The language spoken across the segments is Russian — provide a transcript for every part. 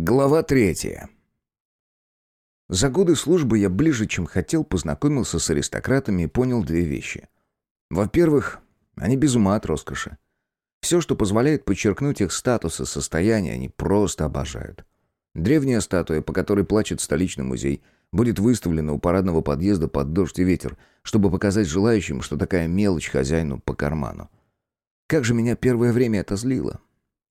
Глава третья. За годы службы я ближе, чем хотел, познакомился с аристократами и понял две вещи. Во-первых, они без ума от роскоши. Все, что позволяет подчеркнуть их статус и состояние, они просто обожают. Древняя статуя, по которой плачет столичный музей, будет выставлена у парадного подъезда под дождь и ветер, чтобы показать желающим, что такая мелочь хозяину по карману. Как же меня первое время это злило.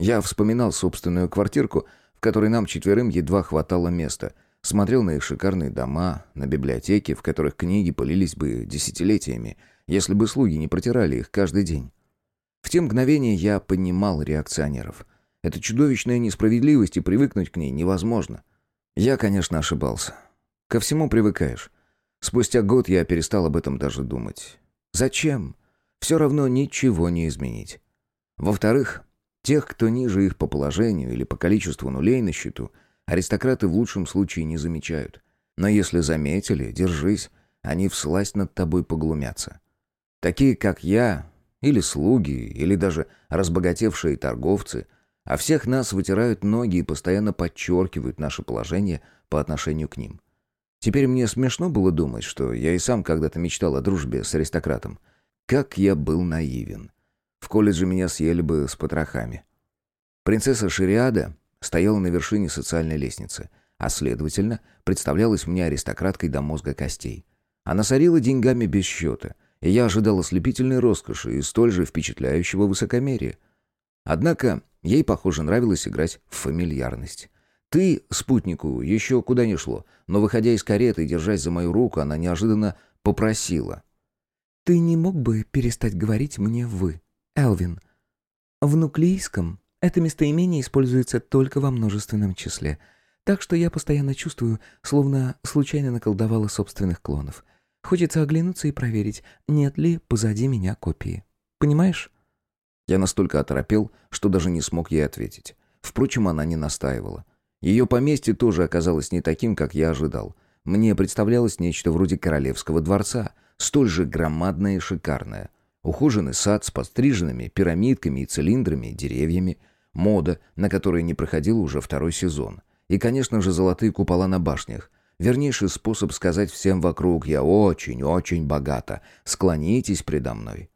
Я вспоминал собственную квартирку — в которой нам четверым едва хватало места. Смотрел на их шикарные дома, на библиотеки, в которых книги пылились бы десятилетиями, если бы слуги не протирали их каждый день. В те мгновения я понимал реакционеров. Это чудовищная несправедливость, и привыкнуть к ней невозможно. Я, конечно, ошибался. Ко всему привыкаешь. Спустя год я перестал об этом даже думать. Зачем? Все равно ничего не изменить. Во-вторых, Тех, кто ниже их по положению или по количеству нулей на счету, аристократы в лучшем случае не замечают. Но если заметили, держись, они всласть над тобой поглумятся. Такие, как я, или слуги, или даже разбогатевшие торговцы, а всех нас вытирают ноги и постоянно подчеркивают наше положение по отношению к ним. Теперь мне смешно было думать, что я и сам когда-то мечтал о дружбе с аристократом. Как я был наивен. В колледже меня съели бы с потрохами. Принцесса Шириада стояла на вершине социальной лестницы, а, следовательно, представлялась мне аристократкой до мозга костей. Она сорила деньгами без счета, и я ожидал ослепительной роскоши и столь же впечатляющего высокомерия. Однако ей, похоже, нравилось играть в фамильярность. Ты, спутнику, еще куда ни шло, но, выходя из кареты и держась за мою руку, она неожиданно попросила. «Ты не мог бы перестать говорить мне «вы»?» Элвин. В нуклеийском это местоимение используется только во множественном числе, так что я постоянно чувствую, словно случайно наколдовала собственных клонов. Хочется оглянуться и проверить, нет ли позади меня копии. Понимаешь? Я настолько оторопел, что даже не смог ей ответить. Впрочем, она не настаивала. Ее поместье тоже оказалось не таким, как я ожидал. Мне представлялось нечто вроде королевского дворца, столь же громадное и шикарное. Ухоженный сад с подстриженными пирамидками и цилиндрами, деревьями. Мода, на которой не проходила уже второй сезон. И, конечно же, золотые купола на башнях. Вернейший способ сказать всем вокруг «я очень-очень богата, склонитесь предо мной».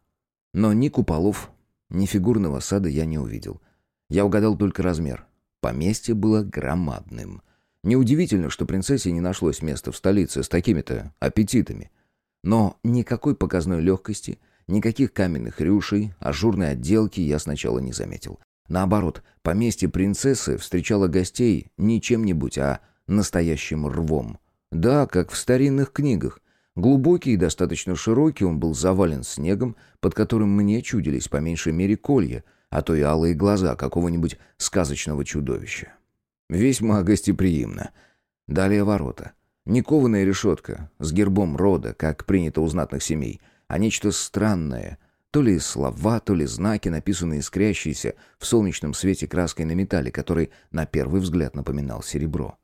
Но ни куполов, ни фигурного сада я не увидел. Я угадал только размер. Поместье было громадным. Неудивительно, что принцессе не нашлось места в столице с такими-то аппетитами. Но никакой показной легкости – Никаких каменных рюшей, ажурной отделки я сначала не заметил. Наоборот, поместье принцессы встречало гостей не чем-нибудь, а настоящим рвом. Да, как в старинных книгах. Глубокий и достаточно широкий, он был завален снегом, под которым мне чудились по меньшей мере колья, а то и алые глаза какого-нибудь сказочного чудовища. Весьма гостеприимно. Далее ворота. Не кованая решетка, с гербом рода, как принято у знатных семей, а нечто странное. То ли слова, то ли знаки, написанные искрящиеся в солнечном свете краской на металле, который на первый взгляд напоминал серебро.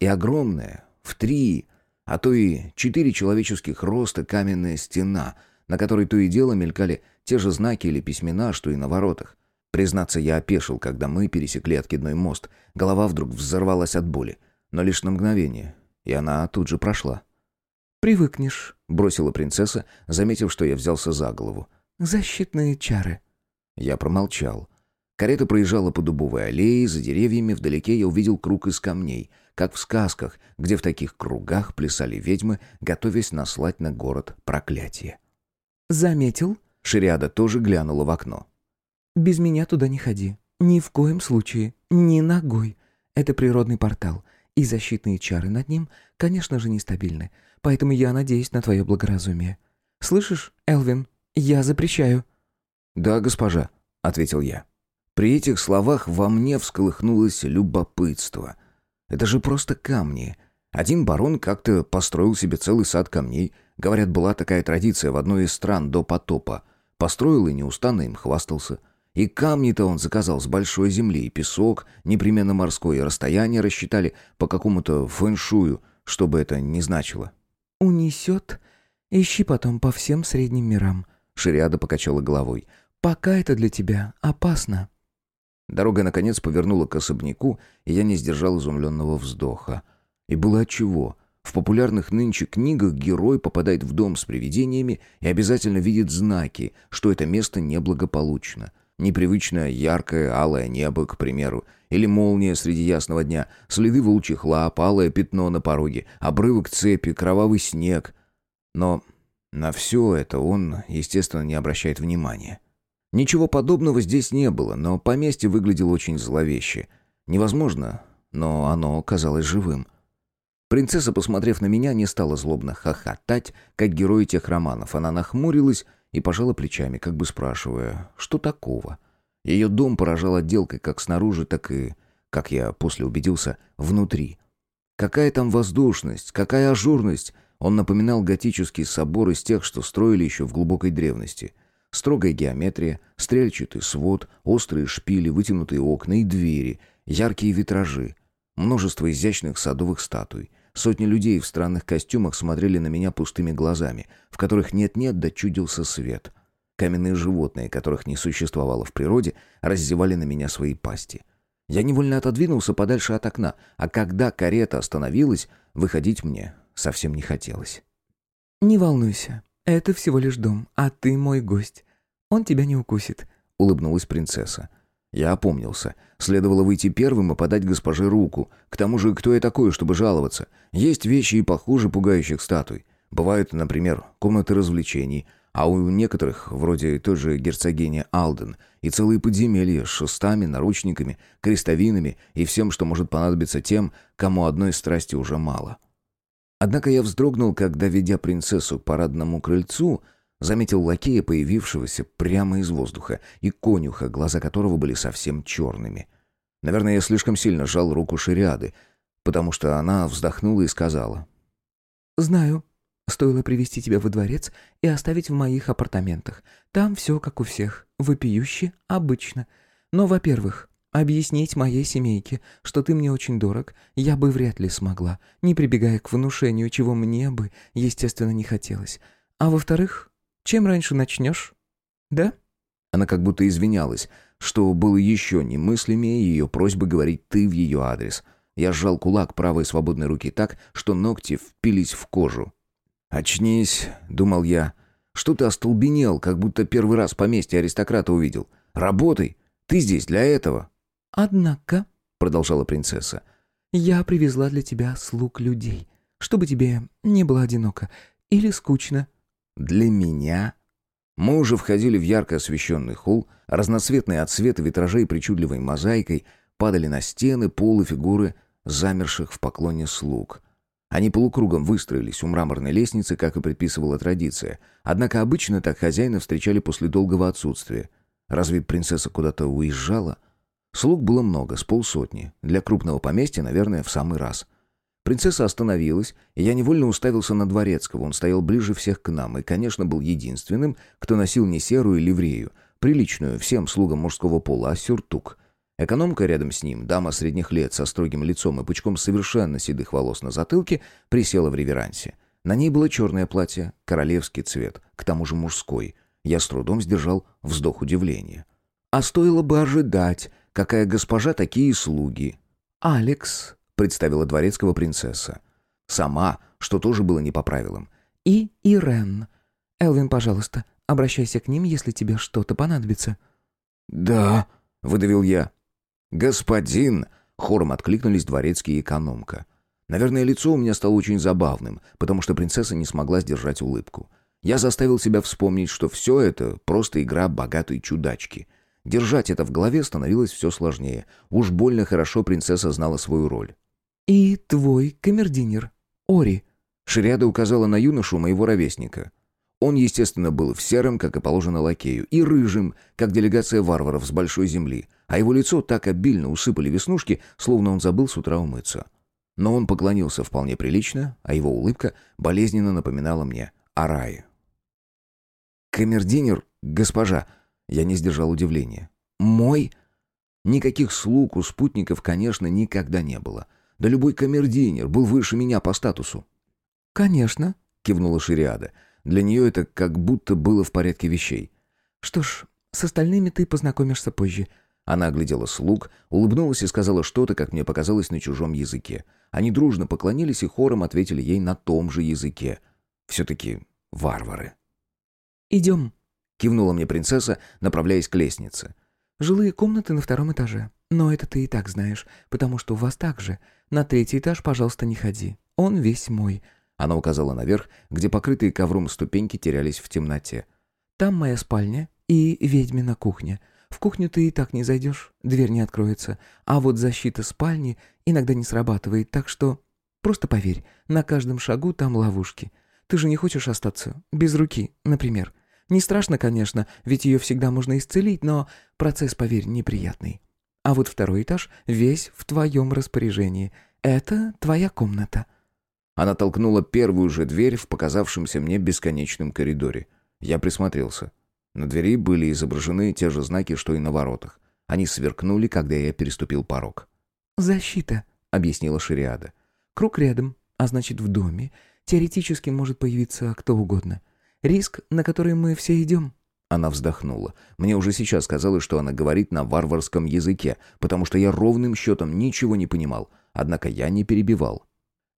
И огромная, в три, а то и четыре человеческих роста каменная стена, на которой то и дело мелькали те же знаки или письмена, что и на воротах. Признаться, я опешил, когда мы пересекли откидной мост. Голова вдруг взорвалась от боли, но лишь на мгновение, и она тут же прошла. «Привыкнешь», — бросила принцесса, заметив, что я взялся за голову. «Защитные чары». Я промолчал. Карета проезжала по дубовой аллее, за деревьями вдалеке я увидел круг из камней, как в сказках, где в таких кругах плясали ведьмы, готовясь наслать на город проклятие. «Заметил?» Шириада тоже глянула в окно. «Без меня туда не ходи. Ни в коем случае. Ни ногой. Это природный портал, и защитные чары над ним, конечно же, нестабильны поэтому я надеюсь на твое благоразумие. Слышишь, Элвин, я запрещаю». «Да, госпожа», — ответил я. При этих словах во мне всколыхнулось любопытство. Это же просто камни. Один барон как-то построил себе целый сад камней. Говорят, была такая традиция в одной из стран до потопа. Построил и неустанно им хвастался. И камни-то он заказал с большой земли, и песок, непременно морской, и расстояние рассчитали по какому-то фэншую, что бы это ни значило. «Унесет? Ищи потом по всем средним мирам», — Шириада покачала головой. «Пока это для тебя опасно». Дорога, наконец, повернула к особняку, и я не сдержал изумленного вздоха. И было отчего. В популярных нынче книгах герой попадает в дом с привидениями и обязательно видит знаки, что это место неблагополучно. Непривычное яркое алое небо, к примеру, или молния среди ясного дня, следы волчьих лап, алое пятно на пороге, обрывок цепи, кровавый снег. Но на все это он, естественно, не обращает внимания. Ничего подобного здесь не было, но поместье выглядело очень зловеще. Невозможно, но оно казалось живым. Принцесса, посмотрев на меня, не стала злобно хохотать, как герои тех романов. Она нахмурилась и пожала плечами, как бы спрашивая, что такого. Ее дом поражал отделкой как снаружи, так и, как я после убедился, внутри. Какая там воздушность, какая ажурность. Он напоминал готический собор из тех, что строили еще в глубокой древности — Строгая геометрия, стрельчатый свод, острые шпили, вытянутые окна и двери, яркие витражи, множество изящных садовых статуй. Сотни людей в странных костюмах смотрели на меня пустыми глазами, в которых нет-нет да свет. Каменные животные, которых не существовало в природе, раздевали на меня свои пасти. Я невольно отодвинулся подальше от окна, а когда карета остановилась, выходить мне совсем не хотелось. «Не волнуйся, это всего лишь дом, а ты мой гость. Он тебя не укусит», — улыбнулась принцесса. Я опомнился. Следовало выйти первым и подать госпоже руку. К тому же, кто я такой, чтобы жаловаться? Есть вещи и похуже пугающих статуй. Бывают, например, комнаты развлечений, а у некоторых, вроде той же герцогини Алден, и целые подземелья с шестами, наручниками, крестовинами и всем, что может понадобиться тем, кому одной страсти уже мало. Однако я вздрогнул, когда, ведя принцессу к парадному крыльцу, Заметил лакея, появившегося прямо из воздуха, и конюха, глаза которого были совсем черными. Наверное, я слишком сильно сжал руку Шириады, потому что она вздохнула и сказала. «Знаю. Стоило привести тебя во дворец и оставить в моих апартаментах. Там все как у всех, вопиюще, обычно. Но, во-первых, объяснить моей семейке, что ты мне очень дорог, я бы вряд ли смогла, не прибегая к внушению, чего мне бы, естественно, не хотелось. А во-вторых, чем раньше начнешь? Да?» Она как будто извинялась, что было еще немыслимее ее просьбы говорить «ты» в ее адрес. Я сжал кулак правой свободной руки так, что ногти впились в кожу. «Очнись», — думал я. «Что ты остолбенел, как будто первый раз поместье аристократа увидел? Работай! Ты здесь для этого!» «Однако», — продолжала принцесса, — «я привезла для тебя слуг людей, чтобы тебе не было одиноко или скучно. Для меня? Мы уже входили в ярко освещенный холл, разноцветные отсветы витражей причудливой мозаикой падали на стены, пол и фигуры замерших в поклоне слуг. Они полукругом выстроились у мраморной лестницы, как и предписывала традиция. Однако обычно так хозяина встречали после долгого отсутствия. Разве принцесса куда-то уезжала? Слуг было много, с полсотни. Для крупного поместья, наверное, в самый раз. Принцесса остановилась, и я невольно уставился на Дворецкого. Он стоял ближе всех к нам и, конечно, был единственным, кто носил не серую ливрею, приличную всем слугам мужского пола, а сюртук. Экономка рядом с ним, дама средних лет со строгим лицом и пучком совершенно седых волос на затылке, присела в реверансе. На ней было черное платье, королевский цвет, к тому же мужской. Я с трудом сдержал вздох удивления. А стоило бы ожидать, какая госпожа, такие слуги. «Алекс», представила дворецкого принцесса. Сама, что тоже было не по правилам. «И Ирен. Элвин, пожалуйста, обращайся к ним, если тебе что-то понадобится». «Да», — выдавил я. «Господин», — хором откликнулись дворецкие и экономка. Наверное, лицо у меня стало очень забавным, потому что принцесса не смогла сдержать улыбку. Я заставил себя вспомнить, что все это просто игра богатой чудачки. Держать это в голове становилось все сложнее. Уж больно хорошо принцесса знала свою роль. «И твой камердинер, Ори». Шриада указала на юношу моего ровесника. Он, естественно, был в сером, как и положено лакею, и рыжим, как делегация варваров с большой земли, а его лицо так обильно усыпали веснушки, словно он забыл с утра умыться. Но он поклонился вполне прилично, а его улыбка болезненно напоминала мне о рае. «Камердинер, госпожа!» Я не сдержал удивления. «Мой?» Никаких слуг у спутников, конечно, никогда не было. Да любой камердинер был выше меня по статусу». «Конечно», — кивнула Шириада. Для нее это как будто было в порядке вещей. «Что ж, с остальными ты познакомишься позже. Она оглядела слуг, улыбнулась и сказала что-то, как мне показалось, на чужом языке. Они дружно поклонились и хором ответили ей на том же языке. Все-таки варвары. «Идем», — кивнула мне принцесса, направляясь к лестнице. «Жилые комнаты на втором этаже. Но это ты и так знаешь, потому что у вас так же. На третий этаж, пожалуйста, не ходи. Он весь мой». Она указала наверх, где покрытые ковром ступеньки терялись в темноте. «Там моя спальня и ведьмина кухня. В кухню ты и так не зайдешь, дверь не откроется. А вот защита спальни иногда не срабатывает, так что... Просто поверь, на каждом шагу там ловушки. Ты же не хочешь остаться без руки, например. Не страшно, конечно, ведь ее всегда можно исцелить, но процесс, поверь, неприятный. А вот второй этаж весь в твоем распоряжении. Это твоя комната». Она толкнула первую же дверь в показавшемся мне бесконечном коридоре. Я присмотрелся. На двери были изображены те же знаки, что и на воротах. Они сверкнули, когда я переступил порог. «Защита», — объяснила Шириада. «Круг рядом, а значит, в доме. Теоретически может появиться кто угодно. Риск, на который мы все идем». Она вздохнула. Мне уже сейчас казалось, что она говорит на варварском языке, потому что я ровным счетом ничего не понимал. Однако я не перебивал.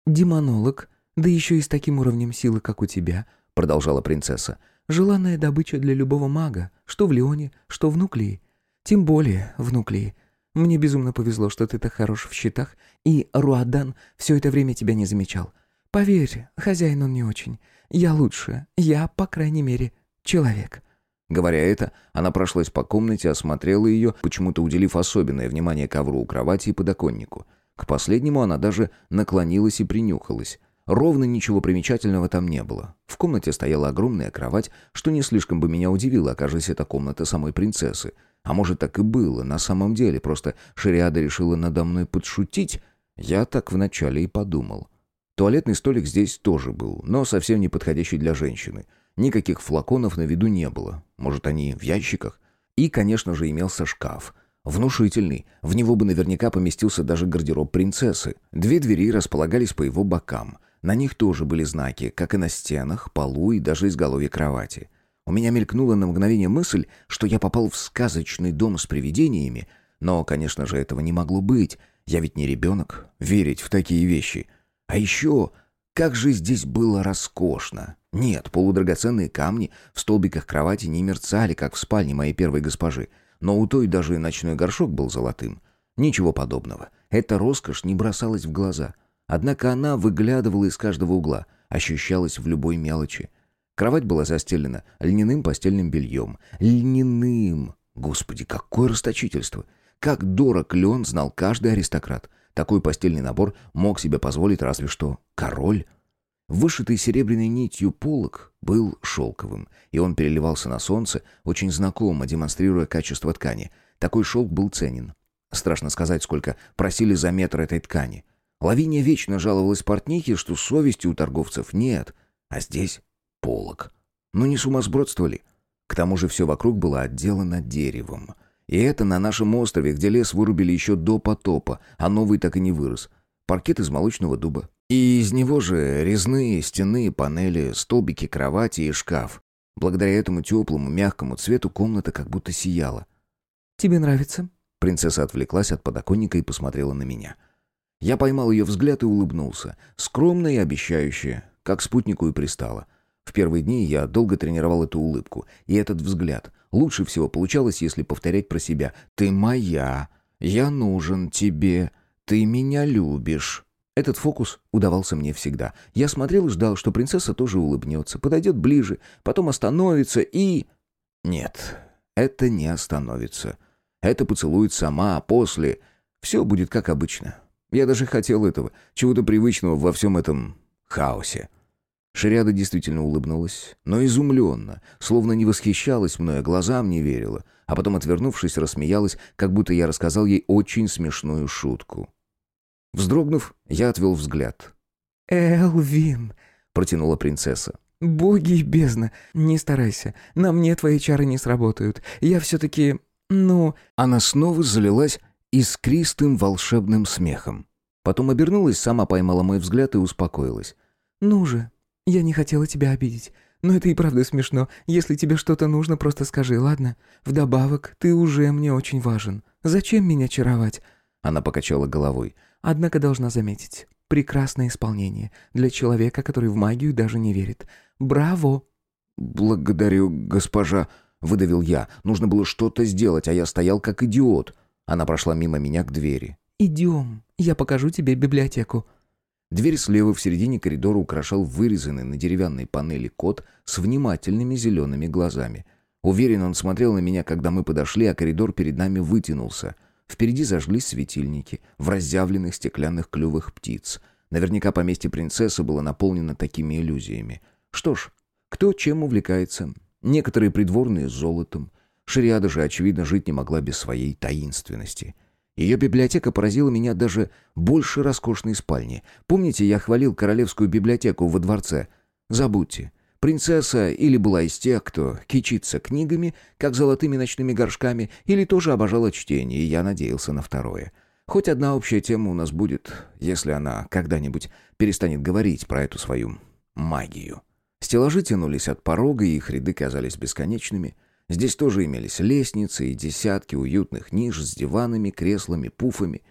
«Демонолог, да еще и с таким уровнем силы, как у тебя», — продолжала принцесса. Желанная добыча для любого мага, что в Леоне, что в Нуклии. Тем более в Нуклии. Мне безумно повезло, что ты так хорош в счетах, и Руадан все это время тебя не замечал. Поверь, хозяин он не очень. Я лучше. Я, по крайней мере, человек». Говоря это, она прошлась по комнате, осмотрела ее, почему-то уделив особенное внимание ковру у кровати и подоконнику. К последнему она даже наклонилась и принюхалась. Ровно ничего примечательного там не было. В комнате стояла огромная кровать, что не слишком бы меня удивило, окажись это комната самой принцессы. А может, так и было, на самом деле, просто Шариада решила надо мной подшутить? Я так вначале и подумал. Туалетный столик здесь тоже был, но совсем не подходящий для женщины. Никаких флаконов на виду не было. Может, они в ящиках? И, конечно же, имелся шкаф — Внушительный. В него бы наверняка поместился даже гардероб принцессы. Две двери располагались по его бокам. На них тоже были знаки, как и на стенах, полу и даже изголовье кровати. У меня мелькнула на мгновение мысль, что я попал в сказочный дом с привидениями, но, конечно же, этого не могло быть. Я ведь не ребенок, верить в такие вещи. А еще, как же здесь было роскошно. Нет, полудрагоценные камни в столбиках кровати не мерцали, как в спальне моей первой госпожи, но у той даже ночной горшок был золотым. Ничего подобного. Эта роскошь не бросалась в глаза — Однако она выглядывала из каждого угла, ощущалась в любой мелочи. Кровать была застелена льняным постельным бельем. Льняным! Господи, какое расточительство! Как дорог лен знал каждый аристократ. Такой постельный набор мог себе позволить разве что король. Вышитый серебряной нитью полог был шелковым, и он переливался на солнце, очень знакомо, демонстрируя качество ткани. Такой шелк был ценен. Страшно сказать, сколько просили за метр этой ткани. Лавиния вечно жаловалась портнихе, что совести у торговцев нет, а здесь полок. Ну не сумасбродство ли? К тому же все вокруг было отделано деревом. И это на нашем острове, где лес вырубили еще до потопа, а новый так и не вырос. Паркет из молочного дуба. И из него же резные стены, панели, столбики кровати и шкаф. Благодаря этому теплому, мягкому цвету комната как будто сияла. «Тебе нравится?» Принцесса отвлеклась от подоконника и посмотрела на меня. — я поймал ее взгляд и улыбнулся. Скромно и обещающе, как спутнику и пристало. В первые дни я долго тренировал эту улыбку и этот взгляд. Лучше всего получалось, если повторять про себя «Ты моя», «Я нужен тебе», «Ты меня любишь». Этот фокус удавался мне всегда. Я смотрел и ждал, что принцесса тоже улыбнется, подойдет ближе, потом остановится и... Нет, это не остановится. Это поцелует сама, а после... Все будет как обычно. Я даже хотел этого, чего-то привычного во всем этом хаосе. Шариада действительно улыбнулась, но изумленно, словно не восхищалась мной, а глазам не верила, а потом, отвернувшись, рассмеялась, как будто я рассказал ей очень смешную шутку. Вздрогнув, я отвел взгляд. «Элвин!» — протянула принцесса. «Боги и бездна, не старайся, на мне твои чары не сработают. Я все-таки, ну...» Она снова залилась искристым волшебным смехом. Потом обернулась, сама поймала мой взгляд и успокоилась. «Ну же, я не хотела тебя обидеть. Но это и правда смешно. Если тебе что-то нужно, просто скажи, ладно? Вдобавок, ты уже мне очень важен. Зачем меня чаровать?» Она покачала головой. «Однако должна заметить. Прекрасное исполнение. Для человека, который в магию даже не верит. Браво!» «Благодарю, госпожа», — выдавил я. «Нужно было что-то сделать, а я стоял как идиот». Она прошла мимо меня к двери. «Идем, я покажу тебе библиотеку». Дверь слева в середине коридора украшал вырезанный на деревянной панели кот с внимательными зелеными глазами. Уверен, он смотрел на меня, когда мы подошли, а коридор перед нами вытянулся. Впереди зажглись светильники в разъявленных стеклянных клювах птиц. Наверняка поместье принцессы было наполнено такими иллюзиями. Что ж, кто чем увлекается. Некоторые придворные золотом. Шариада же, очевидно, жить не могла без своей таинственности. Ее библиотека поразила меня даже больше роскошной спальни. Помните, я хвалил королевскую библиотеку во дворце? Забудьте. Принцесса или была из тех, кто кичится книгами, как золотыми ночными горшками, или тоже обожала чтение, и я надеялся на второе. Хоть одна общая тема у нас будет, если она когда-нибудь перестанет говорить про эту свою магию. Стеллажи тянулись от порога, и их ряды казались бесконечными. Здесь тоже имелись лестницы и десятки уютных ниш с диванами, креслами, пуфами.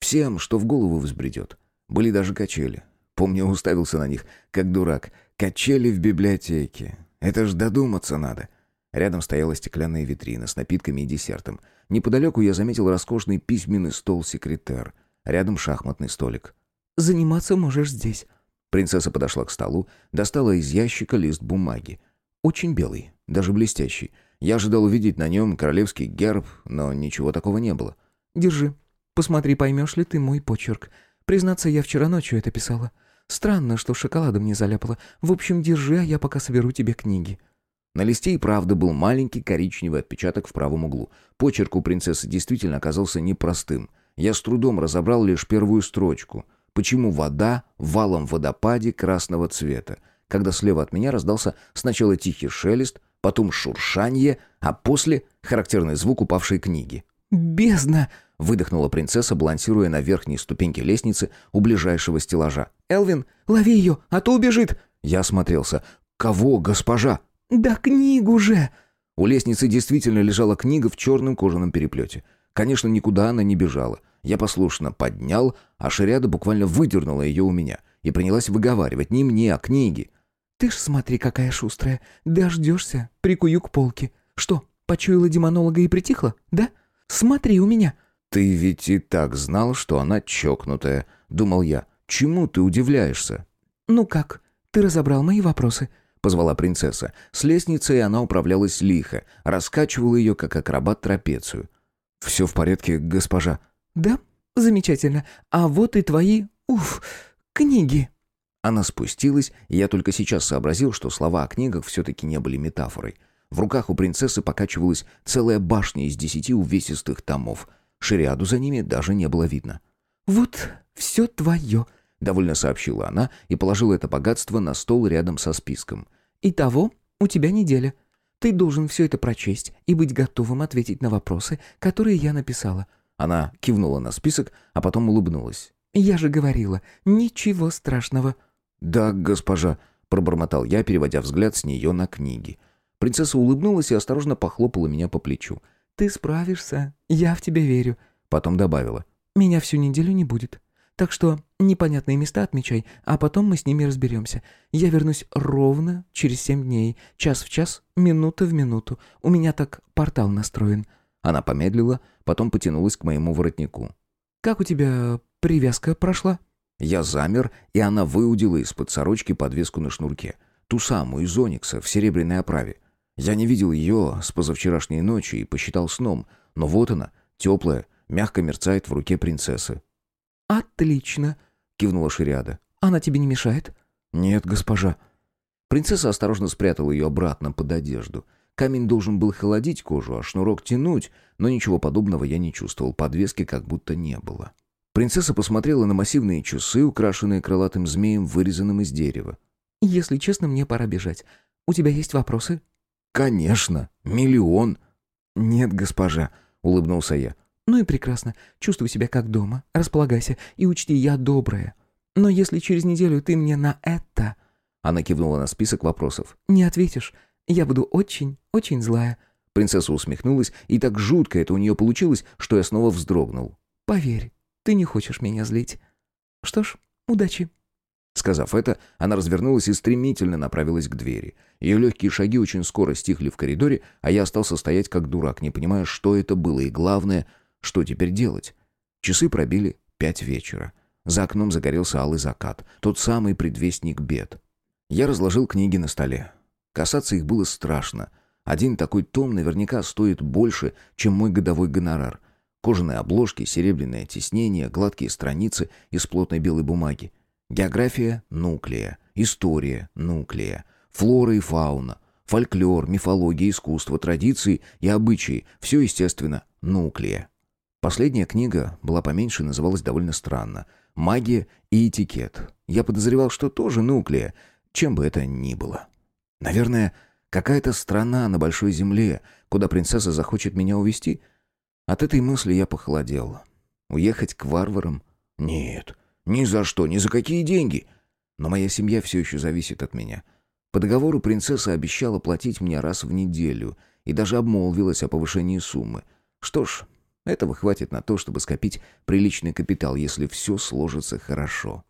Всем, что в голову взбредет. Были даже качели. Помню, уставился на них, как дурак. Качели в библиотеке. Это ж додуматься надо. Рядом стояла стеклянная витрина с напитками и десертом. Неподалеку я заметил роскошный письменный стол-секретер. Рядом шахматный столик. «Заниматься можешь здесь», Принцесса подошла к столу, достала из ящика лист бумаги. Очень белый, даже блестящий. Я ожидал увидеть на нем королевский герб, но ничего такого не было. «Держи. Посмотри, поймешь ли ты мой почерк. Признаться, я вчера ночью это писала. Странно, что шоколадом не заляпала. В общем, держи, а я пока соберу тебе книги». На листе и правда был маленький коричневый отпечаток в правом углу. Почерк у принцессы действительно оказался непростым. Я с трудом разобрал лишь первую строчку — Почему вода в валом водопаде красного цвета? Когда слева от меня раздался сначала тихий шелест, потом шуршанье, а после характерный звук упавшей книги. «Бездна!» — выдохнула принцесса, балансируя на верхней ступеньке лестницы у ближайшего стеллажа. «Элвин, лови ее, а то убежит!» Я осмотрелся. «Кого, госпожа?» «Да книгу же!» У лестницы действительно лежала книга в черном кожаном переплете. Конечно, никуда она не бежала. Я послушно поднял, а Шариада буквально выдернула ее у меня и принялась выговаривать не мне, а книге. «Ты ж смотри, какая шустрая. Дождешься, прикую к полке. Что, почуяла демонолога и притихла, да? Смотри у меня». «Ты ведь и так знал, что она чокнутая», — думал я. «Чему ты удивляешься?» «Ну как, ты разобрал мои вопросы?» — позвала принцесса. С лестницей она управлялась лихо, раскачивала ее, как акробат трапецию. «Все в порядке, госпожа», «Да? Замечательно. А вот и твои... Уф, книги». Она спустилась, и я только сейчас сообразил, что слова о книгах все-таки не были метафорой. В руках у принцессы покачивалась целая башня из десяти увесистых томов. Шариаду за ними даже не было видно. «Вот все твое», — довольно сообщила она и положила это богатство на стол рядом со списком. «Итого у тебя неделя. Ты должен все это прочесть и быть готовым ответить на вопросы, которые я написала. Она кивнула на список, а потом улыбнулась. «Я же говорила, ничего страшного». «Да, госпожа», — пробормотал я, переводя взгляд с нее на книги. Принцесса улыбнулась и осторожно похлопала меня по плечу. «Ты справишься, я в тебя верю». Потом добавила. «Меня всю неделю не будет. Так что непонятные места отмечай, а потом мы с ними разберемся. Я вернусь ровно через семь дней, час в час, минута в минуту. У меня так портал настроен». Она помедлила, потом потянулась к моему воротнику. «Как у тебя привязка прошла?» Я замер, и она выудила из-под сорочки подвеску на шнурке. Ту самую из Оникса в серебряной оправе. Я не видел ее с позавчерашней ночи и посчитал сном, но вот она, теплая, мягко мерцает в руке принцессы. «Отлично!» — кивнула Шириада. «Она тебе не мешает?» «Нет, госпожа». Принцесса осторожно спрятала ее обратно под одежду — Камень должен был холодить кожу, а шнурок тянуть, но ничего подобного я не чувствовал, подвески как будто не было. Принцесса посмотрела на массивные часы, украшенные крылатым змеем, вырезанным из дерева. «Если честно, мне пора бежать. У тебя есть вопросы?» «Конечно. Миллион». «Нет, госпожа», — улыбнулся я. «Ну и прекрасно. Чувствуй себя как дома. Располагайся. И учти, я добрая. Но если через неделю ты мне на это...» Она кивнула на список вопросов. «Не ответишь. Я буду очень, очень злая». Принцесса усмехнулась, и так жутко это у нее получилось, что я снова вздрогнул. «Поверь, ты не хочешь меня злить. Что ж, удачи». Сказав это, она развернулась и стремительно направилась к двери. Ее легкие шаги очень скоро стихли в коридоре, а я остался стоять как дурак, не понимая, что это было и, главное, что теперь делать. Часы пробили пять вечера. За окном загорелся алый закат, тот самый предвестник бед. Я разложил книги на столе. Касаться их было страшно. Один такой том наверняка стоит больше, чем мой годовой гонорар. Кожаные обложки, серебряное тиснение, гладкие страницы из плотной белой бумаги. География – нуклея, история – нуклея, флора и фауна, фольклор, мифология, искусство, традиции и обычаи – все, естественно, нуклея. Последняя книга была поменьше и называлась довольно странно «Магия и этикет». Я подозревал, что тоже нуклея, чем бы это ни было. Наверное, какая-то страна на большой земле, куда принцесса захочет меня увезти. От этой мысли я похолодел. Уехать к варварам? Нет, ни за что, ни за какие деньги. Но моя семья все еще зависит от меня. По договору принцесса обещала платить мне раз в неделю и даже обмолвилась о повышении суммы. Что ж, этого хватит на то, чтобы скопить приличный капитал, если все сложится хорошо.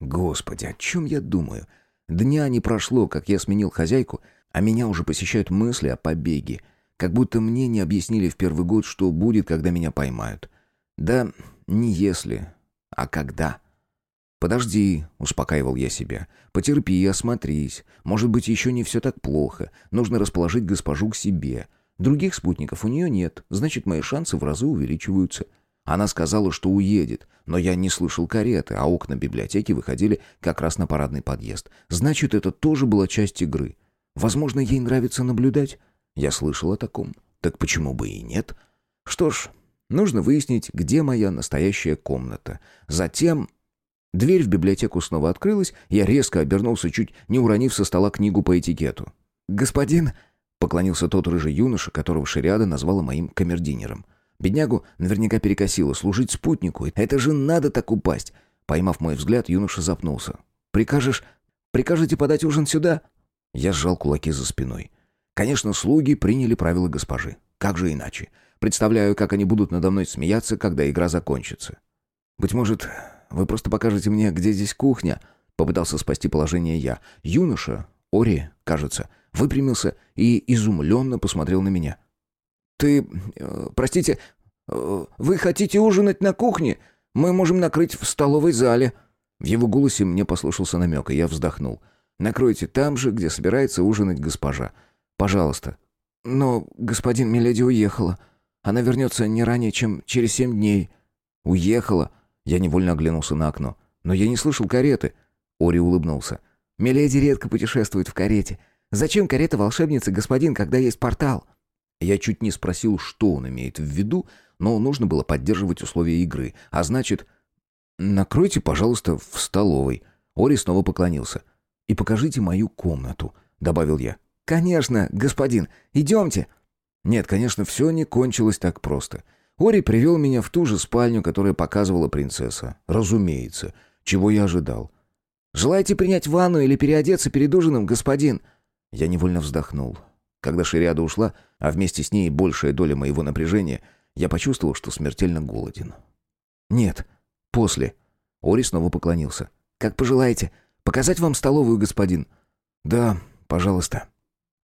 Господи, о чем я думаю? Дня не прошло, как я сменил хозяйку, а меня уже посещают мысли о побеге. Как будто мне не объяснили в первый год, что будет, когда меня поймают. Да не если, а когда? «Подожди», — успокаивал я себя. «Потерпи, осмотрись. Может быть, еще не все так плохо. Нужно расположить госпожу к себе. Других спутников у нее нет, значит, мои шансы в разы увеличиваются». Она сказала, что уедет, но я не слышал кареты, а окна библиотеки выходили как раз на парадный подъезд. Значит, это тоже была часть игры. Возможно, ей нравится наблюдать. Я слышал о таком. Так почему бы и нет? Что ж, Нужно выяснить, где моя настоящая комната. Затем... Дверь в библиотеку снова открылась, я резко обернулся, чуть не уронив со стола книгу по этикету. «Господин...» — поклонился тот рыжий юноша, которого шариада назвала моим камердинером. Беднягу наверняка перекосило служить спутнику. Это же надо так упасть. Поймав мой взгляд, юноша запнулся. «Прикажешь... Прикажете подать ужин сюда?» Я сжал кулаки за спиной. Конечно, слуги приняли правила госпожи. Как же иначе? Представляю, как они будут надо мной смеяться, когда игра закончится. Быть может, вы просто покажете мне, где здесь кухня?» Попытался спасти положение я. Юноша, Ори, кажется, выпрямился и изумленно посмотрел на меня. «Ты... Э, простите, э, вы хотите ужинать на кухне? Мы можем накрыть в столовой зале». В его голосе мне послышался намек, и я вздохнул. «Накройте там же, где собирается ужинать госпожа. Пожалуйста». «Но господин Миледи уехала», она вернется не ранее, чем через семь дней». «Уехала?» Я невольно оглянулся на окно. «Но я не слышал кареты». Ори улыбнулся. «Миледи редко путешествует в карете. Зачем карета волшебницы, господин, когда есть портал?» Я чуть не спросил, что он имеет в виду, но нужно было поддерживать условия игры. А значит... «Накройте, пожалуйста, в столовой». Ори снова поклонился. «И покажите мою комнату», — добавил я. «Конечно, господин. Идемте». Нет, конечно, все не кончилось так просто. Ори привел меня в ту же спальню, которую показывала принцесса. Разумеется. Чего я ожидал? «Желаете принять ванну или переодеться перед ужином, господин?» Я невольно вздохнул. Когда Шириада ушла, а вместе с ней большая доля моего напряжения, я почувствовал, что смертельно голоден. «Нет, после». Ори снова поклонился. «Как пожелаете. Показать вам столовую, господин?» «Да, пожалуйста».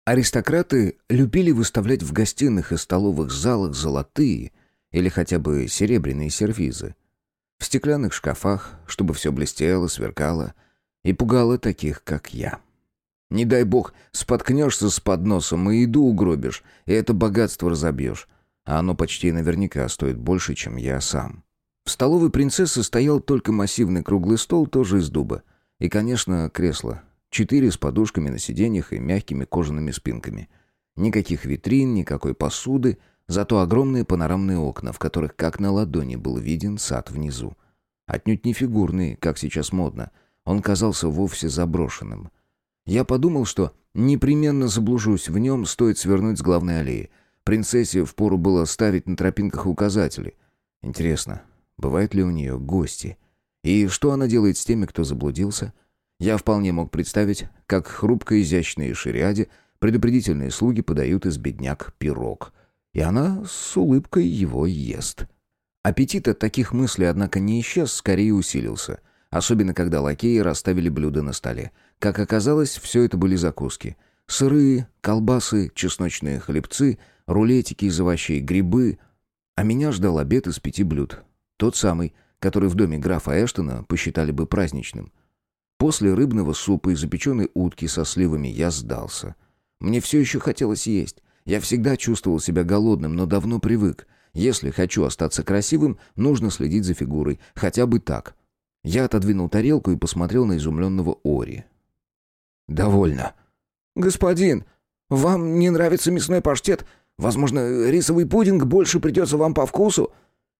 Аристократы любили выставлять в гостиных и столовых залах золотые или хотя бы серебряные сервизы. В стеклянных шкафах, чтобы все блестело, сверкало и пугало таких, как я. Не дай бог, споткнешься с подносом и еду угробишь, и это богатство разобьешь. А оно почти наверняка стоит больше, чем я сам. В столовой принцессы стоял только массивный круглый стол, тоже из дуба. И, конечно, кресло, Четыре с подушками на сиденьях и мягкими кожаными спинками. Никаких витрин, никакой посуды, зато огромные панорамные окна, в которых как на ладони был виден сад внизу. Отнюдь не фигурный, как сейчас модно. Он казался вовсе заброшенным. Я подумал, что непременно заблужусь в нем, стоит свернуть с главной аллеи. Принцессе впору было ставить на тропинках указатели. Интересно, бывают ли у нее гости? И что она делает с теми, кто заблудился? — Я вполне мог представить, как хрупко изящные шариаде предупредительные слуги подают из бедняк пирог. И она с улыбкой его ест. Аппетит от таких мыслей, однако, не исчез, скорее усилился. Особенно, когда лакеи расставили блюда на столе. Как оказалось, все это были закуски. Сырые, колбасы, чесночные хлебцы, рулетики из овощей, грибы. А меня ждал обед из пяти блюд. Тот самый, который в доме графа Эштона посчитали бы праздничным. После рыбного супа и запеченной утки со сливами я сдался. Мне все еще хотелось есть. Я всегда чувствовал себя голодным, но давно привык. Если хочу остаться красивым, нужно следить за фигурой. Хотя бы так. Я отодвинул тарелку и посмотрел на изумленного Ори. «Довольно». «Господин, вам не нравится мясной паштет? Возможно, рисовый пудинг больше придется вам по вкусу?»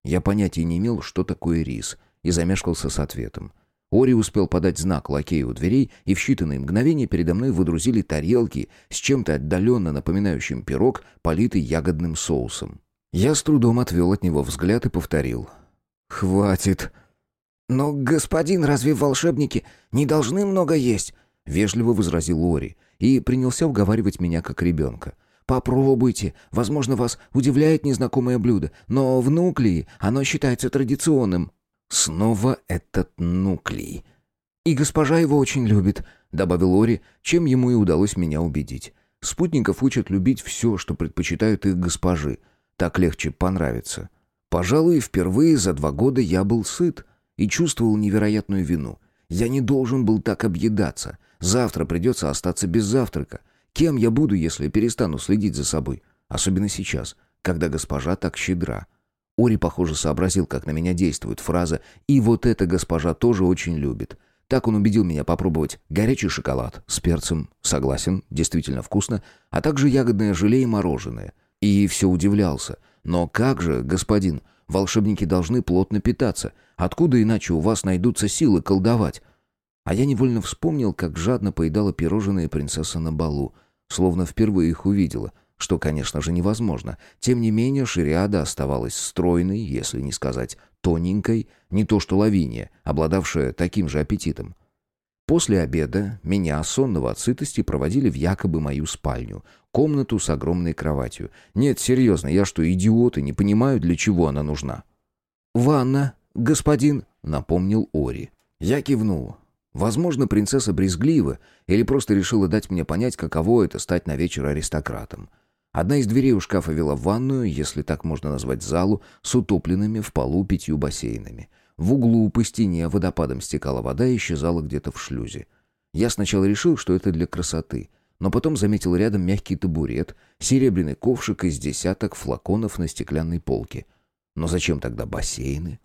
Я понятия не имел, что такое рис, и замешкался с ответом. Ори успел подать знак лакею у дверей, и в считанные мгновения передо мной выдрузили тарелки с чем-то отдаленно напоминающим пирог, политый ягодным соусом. Я с трудом отвел от него взгляд и повторил. «Хватит». «Но, господин, разве волшебники не должны много есть?» — вежливо возразил Ори и принялся уговаривать меня как ребенка. «Попробуйте. Возможно, вас удивляет незнакомое блюдо, но в Нуклии оно считается традиционным». Снова этот нуклей. «И госпожа его очень любит», — добавил Ори, чем ему и удалось меня убедить. Спутников учат любить все, что предпочитают их госпожи. Так легче понравиться. Пожалуй, впервые за два года я был сыт и чувствовал невероятную вину. Я не должен был так объедаться. Завтра придется остаться без завтрака. Кем я буду, если перестану следить за собой? Особенно сейчас, когда госпожа так щедра. Ори, похоже, сообразил, как на меня действует фраза «И вот эта госпожа тоже очень любит». Так он убедил меня попробовать горячий шоколад с перцем, согласен, действительно вкусно, а также ягодное желе и мороженое. И все удивлялся. Но как же, господин, волшебники должны плотно питаться. Откуда иначе у вас найдутся силы колдовать? А я невольно вспомнил, как жадно поедала пирожные принцесса на балу, словно впервые их увидела — что, конечно же, невозможно. Тем не менее, Шириада оставалась стройной, если не сказать тоненькой, не то что Лавиния, обладавшая таким же аппетитом. После обеда меня, сонного от сытости, проводили в якобы мою спальню, комнату с огромной кроватью. Нет, серьезно, я что, идиот и не понимаю, для чего она нужна? «Ванна, господин», — напомнил Ори. Я кивнул. Возможно, принцесса брезглива или просто решила дать мне понять, каково это стать на вечер аристократом. Одна из дверей у шкафа вела в ванную, если так можно назвать залу, с утопленными в полу пятью бассейнами. В углу по стене водопадом стекала вода и исчезала где-то в шлюзе. Я сначала решил, что это для красоты, но потом заметил рядом мягкий табурет, серебряный ковшик из десяток флаконов на стеклянной полке. Но зачем тогда бассейны?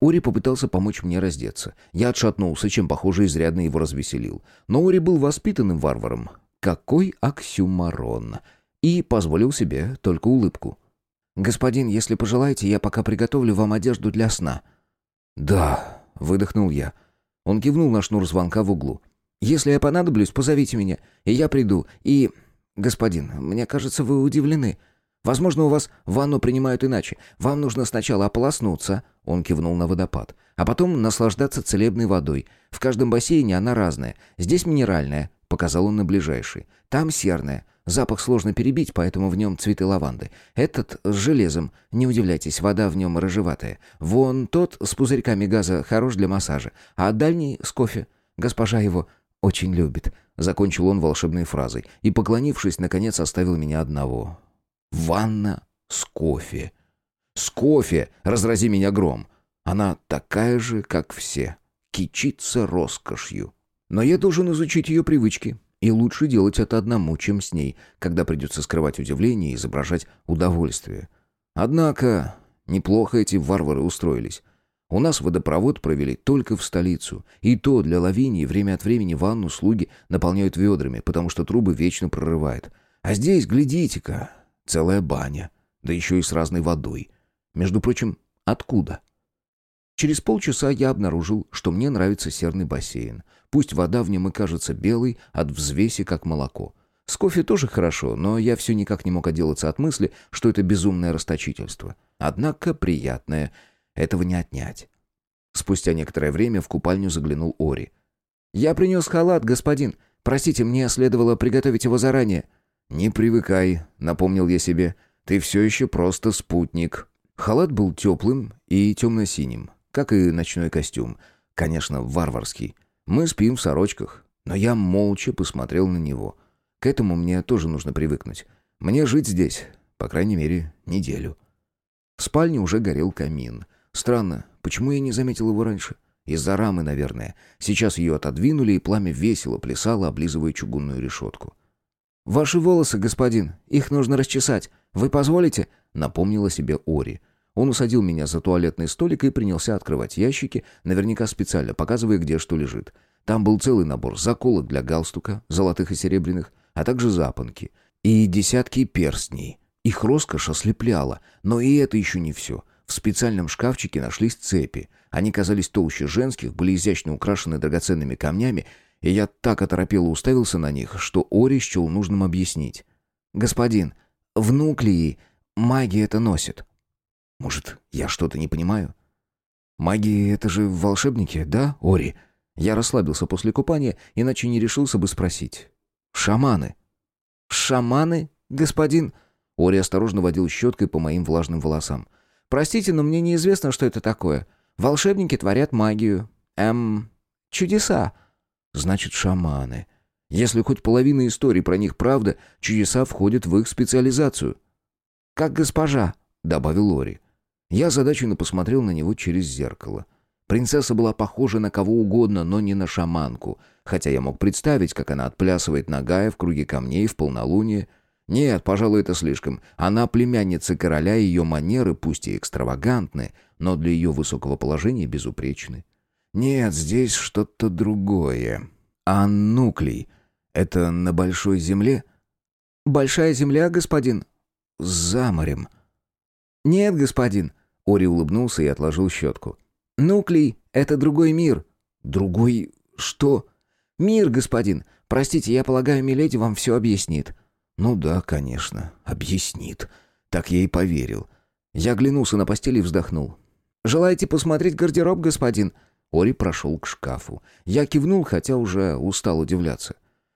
Ори попытался помочь мне раздеться. Я отшатнулся, чем, похоже, изрядно его развеселил. Но Ори был воспитанным варваром. Какой оксюмарон! И позволил себе только улыбку. «Господин, если пожелаете, я пока приготовлю вам одежду для сна». «Да», — выдохнул я. Он кивнул на шнур звонка в углу. «Если я понадоблюсь, позовите меня, и я приду. И... Господин, мне кажется, вы удивлены. Возможно, у вас ванну принимают иначе. Вам нужно сначала ополоснуться», — он кивнул на водопад, «а потом наслаждаться целебной водой. В каждом бассейне она разная. Здесь минеральная», — показал он на ближайший. «Там серная. Запах сложно перебить, поэтому в нем цветы лаванды. Этот с железом. Не удивляйтесь, вода в нем рыжеватая. Вон тот с пузырьками газа хорош для массажа. А дальний с кофе. Госпожа его очень любит. Закончил он волшебной фразой. И, поклонившись, наконец оставил меня одного. Ванна с кофе. С кофе! Разрази меня гром. Она такая же, как все. Кичится роскошью. Но я должен изучить ее привычки. И лучше делать это одному, чем с ней, когда придется скрывать удивление и изображать удовольствие. Однако, неплохо эти варвары устроились. У нас водопровод провели только в столицу. И то для лавинии время от времени ванну слуги наполняют ведрами, потому что трубы вечно прорывает. А здесь, глядите-ка, целая баня. Да еще и с разной водой. Между прочим, откуда? Через полчаса я обнаружил, что мне нравится серный бассейн. Пусть вода в нем и кажется белой, от взвеси как молоко. С кофе тоже хорошо, но я все никак не мог отделаться от мысли, что это безумное расточительство. Однако приятное. Этого не отнять. Спустя некоторое время в купальню заглянул Ори. «Я принес халат, господин. Простите, мне следовало приготовить его заранее». «Не привыкай», — напомнил я себе. «Ты все еще просто спутник». Халат был теплым и темно-синим, как и ночной костюм. Конечно, варварский. Мы спим в сорочках, но я молча посмотрел на него. К этому мне тоже нужно привыкнуть. Мне жить здесь, по крайней мере, неделю. В спальне уже горел камин. Странно, почему я не заметил его раньше? Из-за рамы, наверное. Сейчас ее отодвинули, и пламя весело плясало, облизывая чугунную решетку. «Ваши волосы, господин, их нужно расчесать. Вы позволите?» — напомнила себе Ори. Он усадил меня за туалетный столик и принялся открывать ящики, наверняка специально, показывая, где что лежит. Там был целый набор заколок для галстука, золотых и серебряных, а также запонки. И десятки перстней. Их роскошь ослепляла, но и это еще не все. В специальном шкафчике нашлись цепи. Они казались толще женских, были изящно украшены драгоценными камнями, и я так оторопело уставился на них, что Ори счел нужным объяснить. «Господин, в нуклеи маги это носит». «Может, я что-то не понимаю?» «Маги — это же волшебники, да, Ори?» Я расслабился после купания, иначе не решился бы спросить. «Шаманы». «Шаманы, господин?» Ори осторожно водил щеткой по моим влажным волосам. «Простите, но мне неизвестно, что это такое. Волшебники творят магию. Эм... чудеса». Значит, шаманы. Если хоть половина истории про них правда, чудеса входят в их специализацию. «Как госпожа», — добавил Ори. Я озадаченно посмотрел на него через зеркало. Принцесса была похожа на кого угодно, но не на шаманку, хотя я мог представить, как она отплясывает нагая в круге камней в полнолуние. Нет, пожалуй, это слишком. Она племянница короля, и ее манеры, пусть и экстравагантны, но для ее высокого положения безупречны. Нет, здесь что-то другое. А нуклей — это на большой земле? Большая земля, господин? За морем. Нет, господин. Ори улыбнулся и отложил щетку. Нуклей — это другой мир. Другой... что? Мир, господин. Простите, я полагаю, Миледи вам все объяснит. Ну да, конечно, объяснит. Так я и поверил. Я оглянулся на постели и вздохнул. «Желаете посмотреть гардероб, господин?» Ори прошел к шкафу. Я кивнул, хотя уже устал удивляться.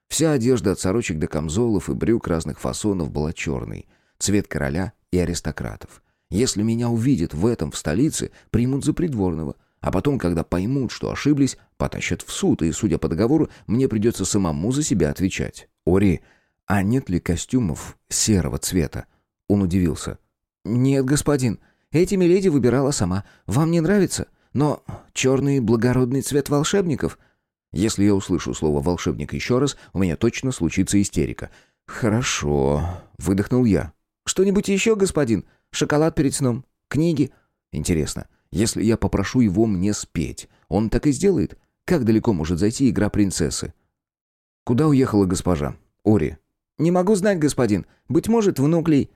Вся одежда от сорочек до камзолов и брюк разных фасонов была черной. Цвет короля и аристократов. Если меня увидят в этом в столице, примут за придворного. А потом, когда поймут, что ошиблись, потащат в суд, и, судя по договору, мне придется самому за себя отвечать. «Ори, а нет ли костюмов серого цвета?» Он удивился. «Нет, господин. Эти миледи выбирала сама. Вам не нравится?» Но черный благородный цвет волшебников... Если я услышу слово «волшебник» еще раз, у меня точно случится истерика. «Хорошо», — выдохнул я. «Что-нибудь еще, господин? Шоколад перед сном? Книги?» «Интересно, если я попрошу его мне спеть, он так и сделает? Как далеко может зайти игра принцессы?» «Куда уехала госпожа? Ори?» «Не могу знать, господин. Быть может, внук Ли...»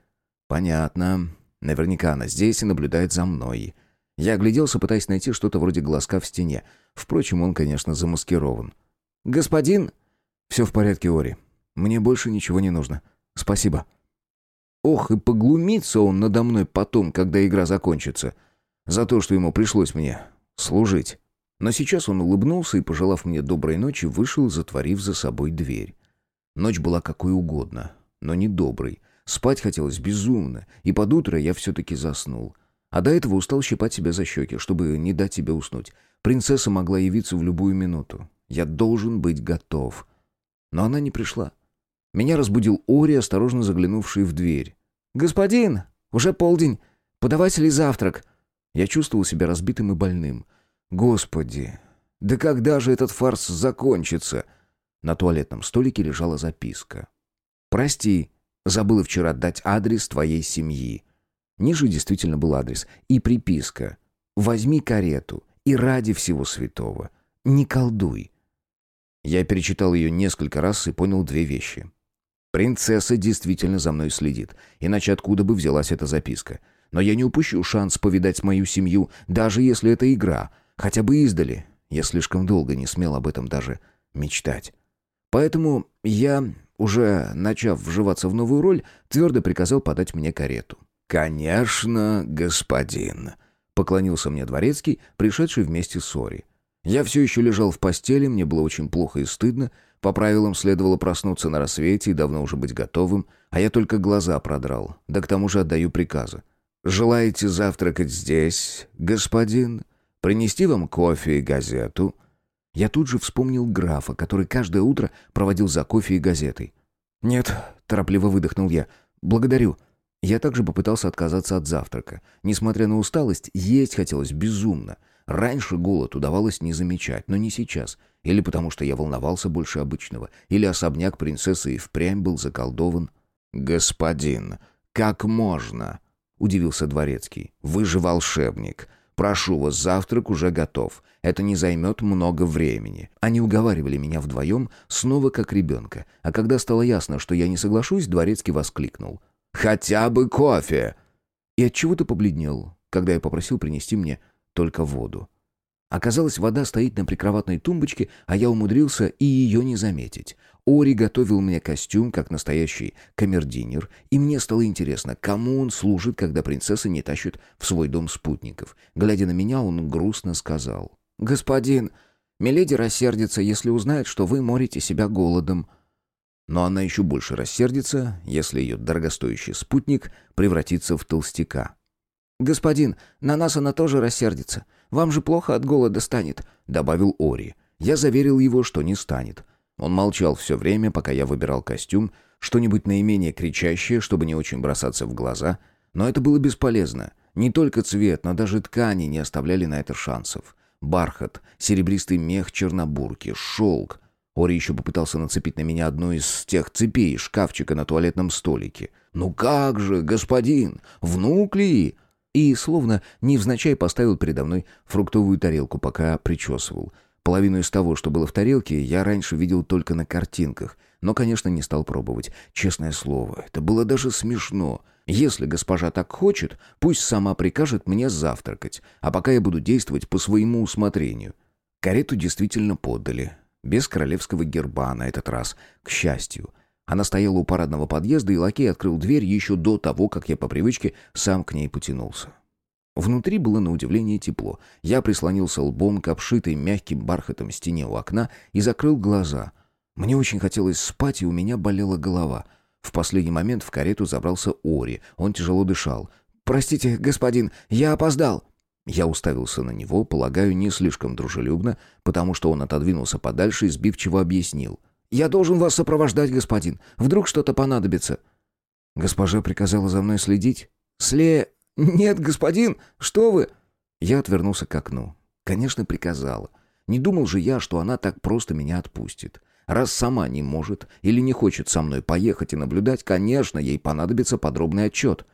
«Понятно. Наверняка она здесь и наблюдает за мной. Я огляделся, пытаясь найти что-то вроде глазка в стене. Впрочем, он, конечно, замаскирован. «Господин...» «Все в порядке, Ори. Мне больше ничего не нужно. Спасибо». Ох, и поглумится он надо мной потом, когда игра закончится. За то, что ему пришлось мне служить. Но сейчас он улыбнулся и, пожелав мне доброй ночи, вышел, затворив за собой дверь. Ночь была какой угодно, но не доброй. Спать хотелось безумно, и под утро я все-таки заснул. А до этого устал щипать себя за щеки, чтобы не дать тебе уснуть. Принцесса могла явиться в любую минуту. Я должен быть готов. Но она не пришла. Меня разбудил Ори, осторожно заглянувший в дверь. «Господин, уже полдень. Подавайте ли завтрак?» Я чувствовал себя разбитым и больным. «Господи, да когда же этот фарс закончится?» На туалетном столике лежала записка. «Прости, забыла вчера дать адрес твоей семьи. Ниже действительно был адрес и приписка. «Возьми карету и ради всего святого. Не колдуй». Я перечитал ее несколько раз и понял две вещи. Принцесса действительно за мной следит, иначе откуда бы взялась эта записка? Но я не упущу шанс повидать мою семью, даже если это игра, хотя бы издали. Я слишком долго не смел об этом даже мечтать. Поэтому я, уже начав вживаться в новую роль, твердо приказал подать мне карету. «Конечно, господин», — поклонился мне дворецкий, пришедший вместе с Ори. Я все еще лежал в постели, мне было очень плохо и стыдно. По правилам следовало проснуться на рассвете и давно уже быть готовым, а я только глаза продрал, да к тому же отдаю приказы. «Желаете завтракать здесь, господин? Принести вам кофе и газету?» Я тут же вспомнил графа, который каждое утро проводил за кофе и газетой. «Нет», — торопливо выдохнул я, — «благодарю». Я также попытался отказаться от завтрака. Несмотря на усталость, есть хотелось безумно. Раньше голод удавалось не замечать, но не сейчас. Или потому что я волновался больше обычного, или особняк принцессы и впрямь был заколдован. «Господин, как можно?» — удивился дворецкий. «Вы же волшебник. Прошу вас, завтрак уже готов. Это не займет много времени». Они уговаривали меня вдвоем, снова как ребенка. А когда стало ясно, что я не соглашусь, дворецкий воскликнул. «Хотя бы кофе!» И от чего то побледнел, когда я попросил принести мне только воду. Оказалось, вода стоит на прикроватной тумбочке, а я умудрился и ее не заметить. Ори готовил мне костюм, как настоящий камердинер, и мне стало интересно, кому он служит, когда принцесса не тащит в свой дом спутников. Глядя на меня, он грустно сказал. «Господин, Миледи рассердится, если узнает, что вы морите себя голодом». Но она еще больше рассердится, если ее дорогостоящий спутник превратится в толстяка. «Господин, на нас она тоже рассердится. Вам же плохо от голода станет», — добавил Ори. Я заверил его, что не станет. Он молчал все время, пока я выбирал костюм, что-нибудь наименее кричащее, чтобы не очень бросаться в глаза. Но это было бесполезно. Не только цвет, но даже ткани не оставляли на это шансов. Бархат, серебристый мех чернобурки, шелк. Ори еще попытался нацепить на меня одну из тех цепей шкафчика на туалетном столике. «Ну как же, господин, внук ли?» И, словно невзначай, поставил передо мной фруктовую тарелку, пока причесывал. Половину из того, что было в тарелке, я раньше видел только на картинках, но, конечно, не стал пробовать. Честное слово, это было даже смешно. Если госпожа так хочет, пусть сама прикажет мне завтракать, а пока я буду действовать по своему усмотрению. Карету действительно подали. Без королевского герба на этот раз, к счастью. Она стояла у парадного подъезда, и лакей открыл дверь еще до того, как я по привычке сам к ней потянулся. Внутри было на удивление тепло. Я прислонился лбом к обшитой мягким бархатом стене у окна и закрыл глаза. Мне очень хотелось спать, и у меня болела голова. В последний момент в карету забрался Ори. Он тяжело дышал. «Простите, господин, я опоздал!» Я уставился на него, полагаю, не слишком дружелюбно, потому что он отодвинулся подальше и сбивчиво объяснил. Я должен вас сопровождать, господин. Вдруг что-то понадобится». «Госпожа приказала за мной следить?» «Сле... Нет, господин, что вы...» Я отвернулся к окну. «Конечно, приказала. Не думал же я, что она так просто меня отпустит. Раз сама не может или не хочет со мной поехать и наблюдать, конечно, ей понадобится подробный отчет».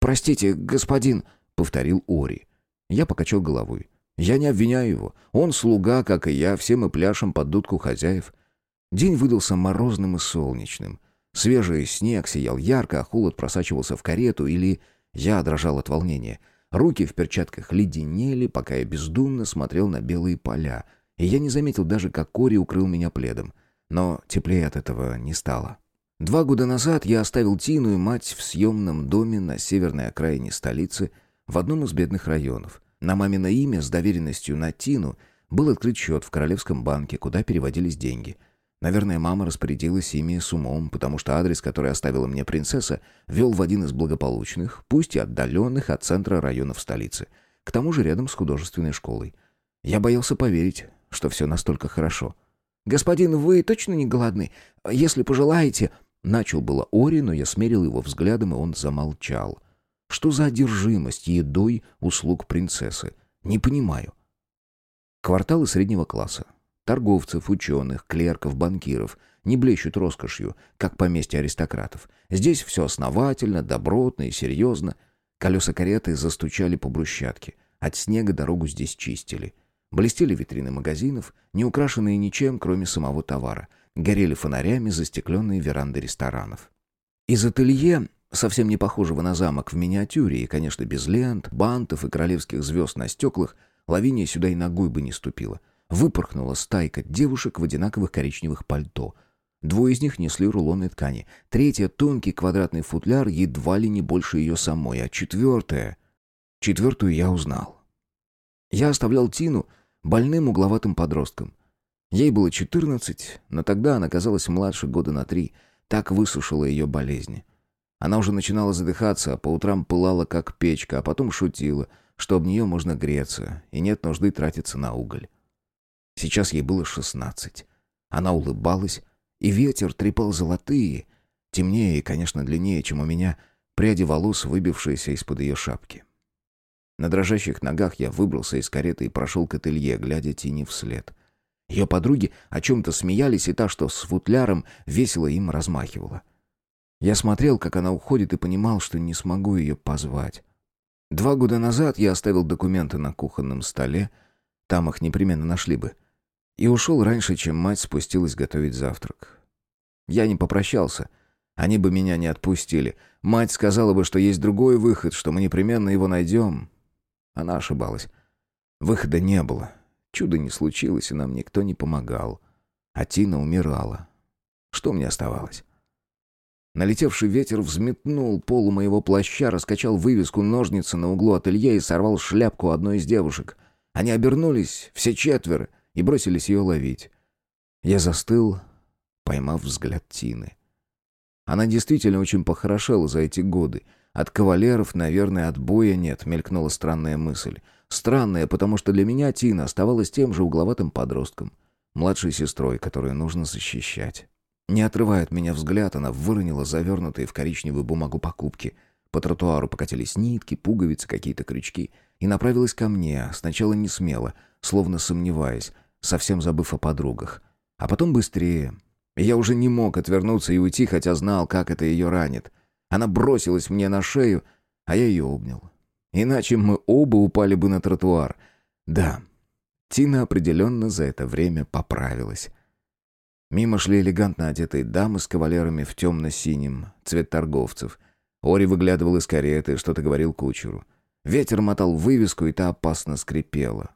«Простите, господин», — повторил Ори. Я покачал головой. «Я не обвиняю его. Он слуга, как и я, все мы пляшем под дудку хозяев. День выдался морозным и солнечным. Свежий снег сиял ярко, а холод просачивался в карету, или я дрожал от волнения. Руки в перчатках леденели, пока я бездумно смотрел на белые поля, и я не заметил даже, как Кори укрыл меня пледом. Но теплее от этого не стало. Два года назад я оставил Тину и мать в съемном доме на северной окраине столицы в одном из бедных районов. На мамино имя с доверенностью на Тину был открыт счет в Королевском банке, куда переводились деньги — Наверное, мама распорядилась ими с умом, потому что адрес, который оставила мне принцесса, вел в один из благополучных, пусть и отдаленных от центра районов столицы. К тому же рядом с художественной школой. Я боялся поверить, что все настолько хорошо. «Господин, вы точно не голодны? Если пожелаете...» Начал было Ори, но я смерил его взглядом, и он замолчал. «Что за одержимость едой услуг принцессы? Не понимаю». Кварталы среднего класса. Торговцев, ученых, клерков, банкиров не блещут роскошью, как поместье аристократов. Здесь все основательно, добротно и серьезно. Колеса кареты застучали по брусчатке. От снега дорогу здесь чистили. Блестели витрины магазинов, не украшенные ничем, кроме самого товара. Горели фонарями застекленные веранды ресторанов. Из ателье, совсем не похожего на замок в миниатюре, и, конечно, без лент, бантов и королевских звезд на стеклах, Лавиния сюда и ногой бы не ступила — выпорхнула стайка девушек в одинаковых коричневых пальто. Двое из них несли рулоны ткани. Третья — тонкий квадратный футляр, едва ли не больше ее самой. А четвертая... Четвертую я узнал. Я оставлял Тину больным угловатым подростком. Ей было 14, но тогда она казалась младше года на три. Так высушила ее болезнь. Она уже начинала задыхаться, а по утрам пылала как печка, а потом шутила, что об нее можно греться, и нет нужды тратиться на уголь. Сейчас ей было 16. Она улыбалась, и ветер трепал золотые, темнее и, конечно, длиннее, чем у меня, пряди волос, выбившиеся из-под ее шапки. На дрожащих ногах я выбрался из кареты и прошел к ателье, глядя тени вслед. Ее подруги о чем-то смеялись, и та, что с футляром, весело им размахивала. Я смотрел, как она уходит, и понимал, что не смогу ее позвать. Два года назад я оставил документы на кухонном столе, там их непременно нашли бы, и ушел раньше, чем мать спустилась готовить завтрак. Я не попрощался, они бы меня не отпустили. Мать сказала бы, что есть другой выход, что мы непременно его найдем. Она ошибалась. Выхода не было. Чудо не случилось, и нам никто не помогал. А Тина умирала. Что мне оставалось? Налетевший ветер взметнул полу моего плаща, раскачал вывеску ножницы на углу ателье и сорвал шляпку одной из девушек. Они обернулись, все четверо, и бросились ее ловить. Я застыл, поймав взгляд Тины. Она действительно очень похорошела за эти годы. От кавалеров, наверное, отбоя нет, мелькнула странная мысль. Странная, потому что для меня Тина оставалась тем же угловатым подростком, младшей сестрой, которую нужно защищать. Не отрывая от меня взгляд, она выронила завернутые в коричневую бумагу покупки. По тротуару покатились нитки, пуговицы, какие-то крючки. И направилась ко мне, сначала не смело, словно сомневаясь, совсем забыв о подругах. А потом быстрее. Я уже не мог отвернуться и уйти, хотя знал, как это ее ранит. Она бросилась мне на шею, а я ее обнял. Иначе мы оба упали бы на тротуар. Да, Тина определенно за это время поправилась. Мимо шли элегантно одетые дамы с кавалерами в темно-синем, цвет торговцев. Ори выглядывал из кареты что-то говорил кучеру. Ветер мотал вывеску, и та опасно скрипела.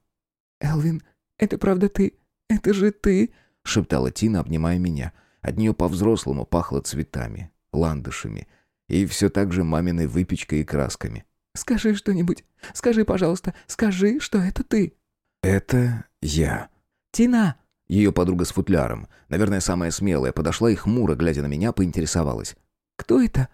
«Элвин, это правда ты? Это же ты?» — шептала Тина, обнимая меня. От нее по-взрослому пахло цветами, ландышами — и все так же маминой выпечкой и красками. «Скажи что-нибудь. Скажи, пожалуйста. Скажи, что это ты». «Это я». «Тина!» Ее подруга с футляром, наверное, самая смелая, подошла и хмуро, глядя на меня, поинтересовалась. «Кто это?»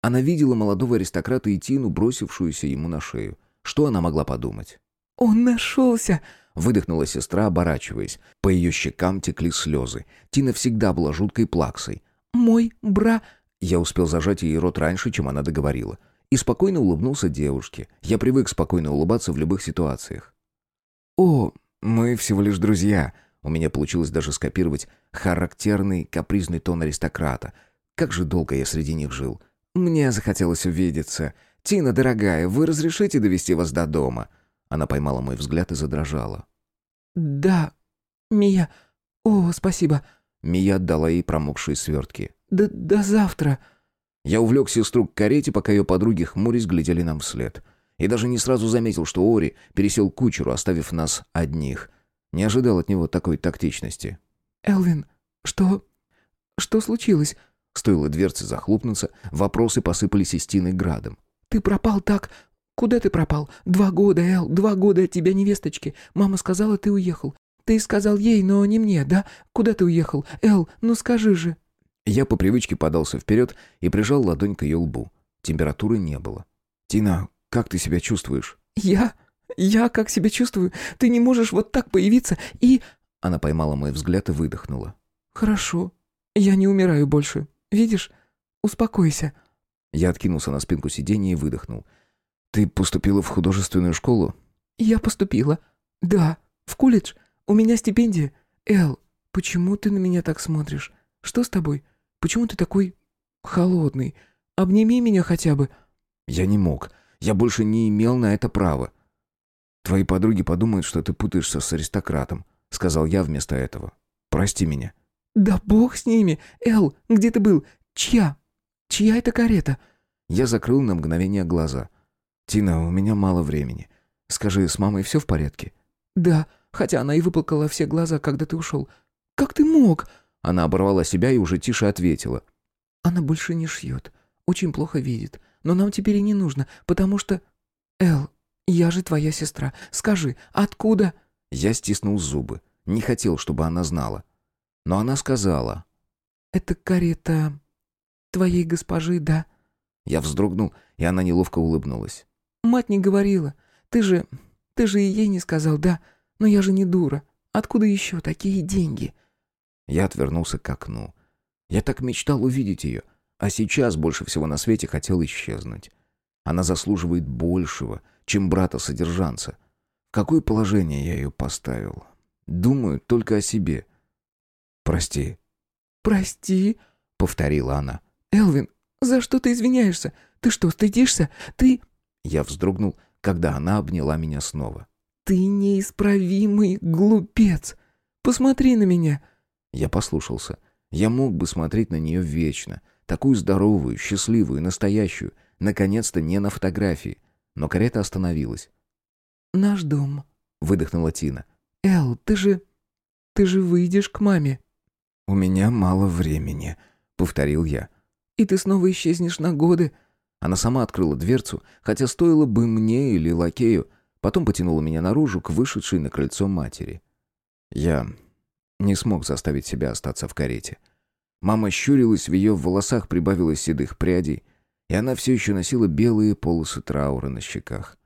Она видела молодого аристократа и Тину, бросившуюся ему на шею. Что она могла подумать? «Он нашелся!» — выдохнула сестра, оборачиваясь. По ее щекам текли слезы. Тина всегда была жуткой плаксой. «Мой бра...» Я успел зажать ей рот раньше, чем она договорила. И спокойно улыбнулся девушке. Я привык спокойно улыбаться в любых ситуациях. «О, мы всего лишь друзья». У меня получилось даже скопировать характерный капризный тон аристократа. Как же долго я среди них жил. Мне захотелось увидеться. «Тина, дорогая, вы разрешите довести вас до дома?» Она поймала мой взгляд и задрожала. «Да, Мия. О, спасибо». Мия отдала ей промокшие свертки. До, до завтра». Я увлек сестру к карете, пока ее подруги хмурясь глядели нам вслед. И даже не сразу заметил, что Ори пересел к кучеру, оставив нас одних. Не ожидал от него такой тактичности. «Элвин, что... что случилось?» Стоило дверце захлопнуться, вопросы посыпались стены градом. «Ты пропал так... Куда ты пропал? Два года, Эл, два года от тебя невесточки. Мама сказала, ты уехал. Ты сказал ей, но не мне, да? Куда ты уехал? Эл, ну скажи же». Я по привычке подался вперед и прижал ладонь к ее лбу. Температуры не было. «Тина, как ты себя чувствуешь?» «Я? Я как себя чувствую? Ты не можешь вот так появиться и...» Она поймала мой взгляд и выдохнула. «Хорошо. Я не умираю больше. Видишь? Успокойся». Я откинулся на спинку сиденья и выдохнул. «Ты поступила в художественную школу?» «Я поступила. Да. В колледж. У меня стипендия. Эл, почему ты на меня так смотришь? Что с тобой? Почему ты такой холодный? Обними меня хотя бы». Я не мог. Я больше не имел на это права. «Твои подруги подумают, что ты путаешься с аристократом», — сказал я вместо этого. «Прости меня». «Да бог с ними! Эл, где ты был? Чья? Чья это карета?» Я закрыл на мгновение глаза. «Тина, у меня мало времени. Скажи, с мамой все в порядке?» «Да, хотя она и выплакала все глаза, когда ты ушел. Как ты мог?» Она оборвала себя и уже тише ответила. «Она больше не шьет. Очень плохо видит. Но нам теперь и не нужно, потому что... Эл, я же твоя сестра. Скажи, откуда...» Я стиснул зубы. Не хотел, чтобы она знала. Но она сказала. «Это карета твоей госпожи, да?» Я вздрогнул, и она неловко улыбнулась. «Мать не говорила. Ты же... ты же и ей не сказал, да? Но я же не дура. Откуда еще такие деньги?» Я отвернулся к окну. Я так мечтал увидеть ее, а сейчас больше всего на свете хотел исчезнуть. Она заслуживает большего, чем брата-содержанца. В какое положение я ее поставил? Думаю только о себе. Прости. «Прости», — повторила она. «Элвин, за что ты извиняешься? Ты что, стыдишься? Ты...» Я вздрогнул, когда она обняла меня снова. «Ты неисправимый глупец! Посмотри на меня!» Я послушался. Я мог бы смотреть на нее вечно. Такую здоровую, счастливую, настоящую. Наконец-то не на фотографии. Но карета остановилась. «Наш дом», — выдохнула Тина. «Эл, ты же... ты же выйдешь к маме». «У меня мало времени», — повторил я. «И ты снова исчезнешь на годы». Она сама открыла дверцу, хотя стоило бы мне или лакею, потом потянула меня наружу к вышедшей на крыльцо матери. Я не смог заставить себя остаться в карете. Мама щурилась, в ее волосах прибавилось седых прядей, и она все еще носила белые полосы траура на щеках.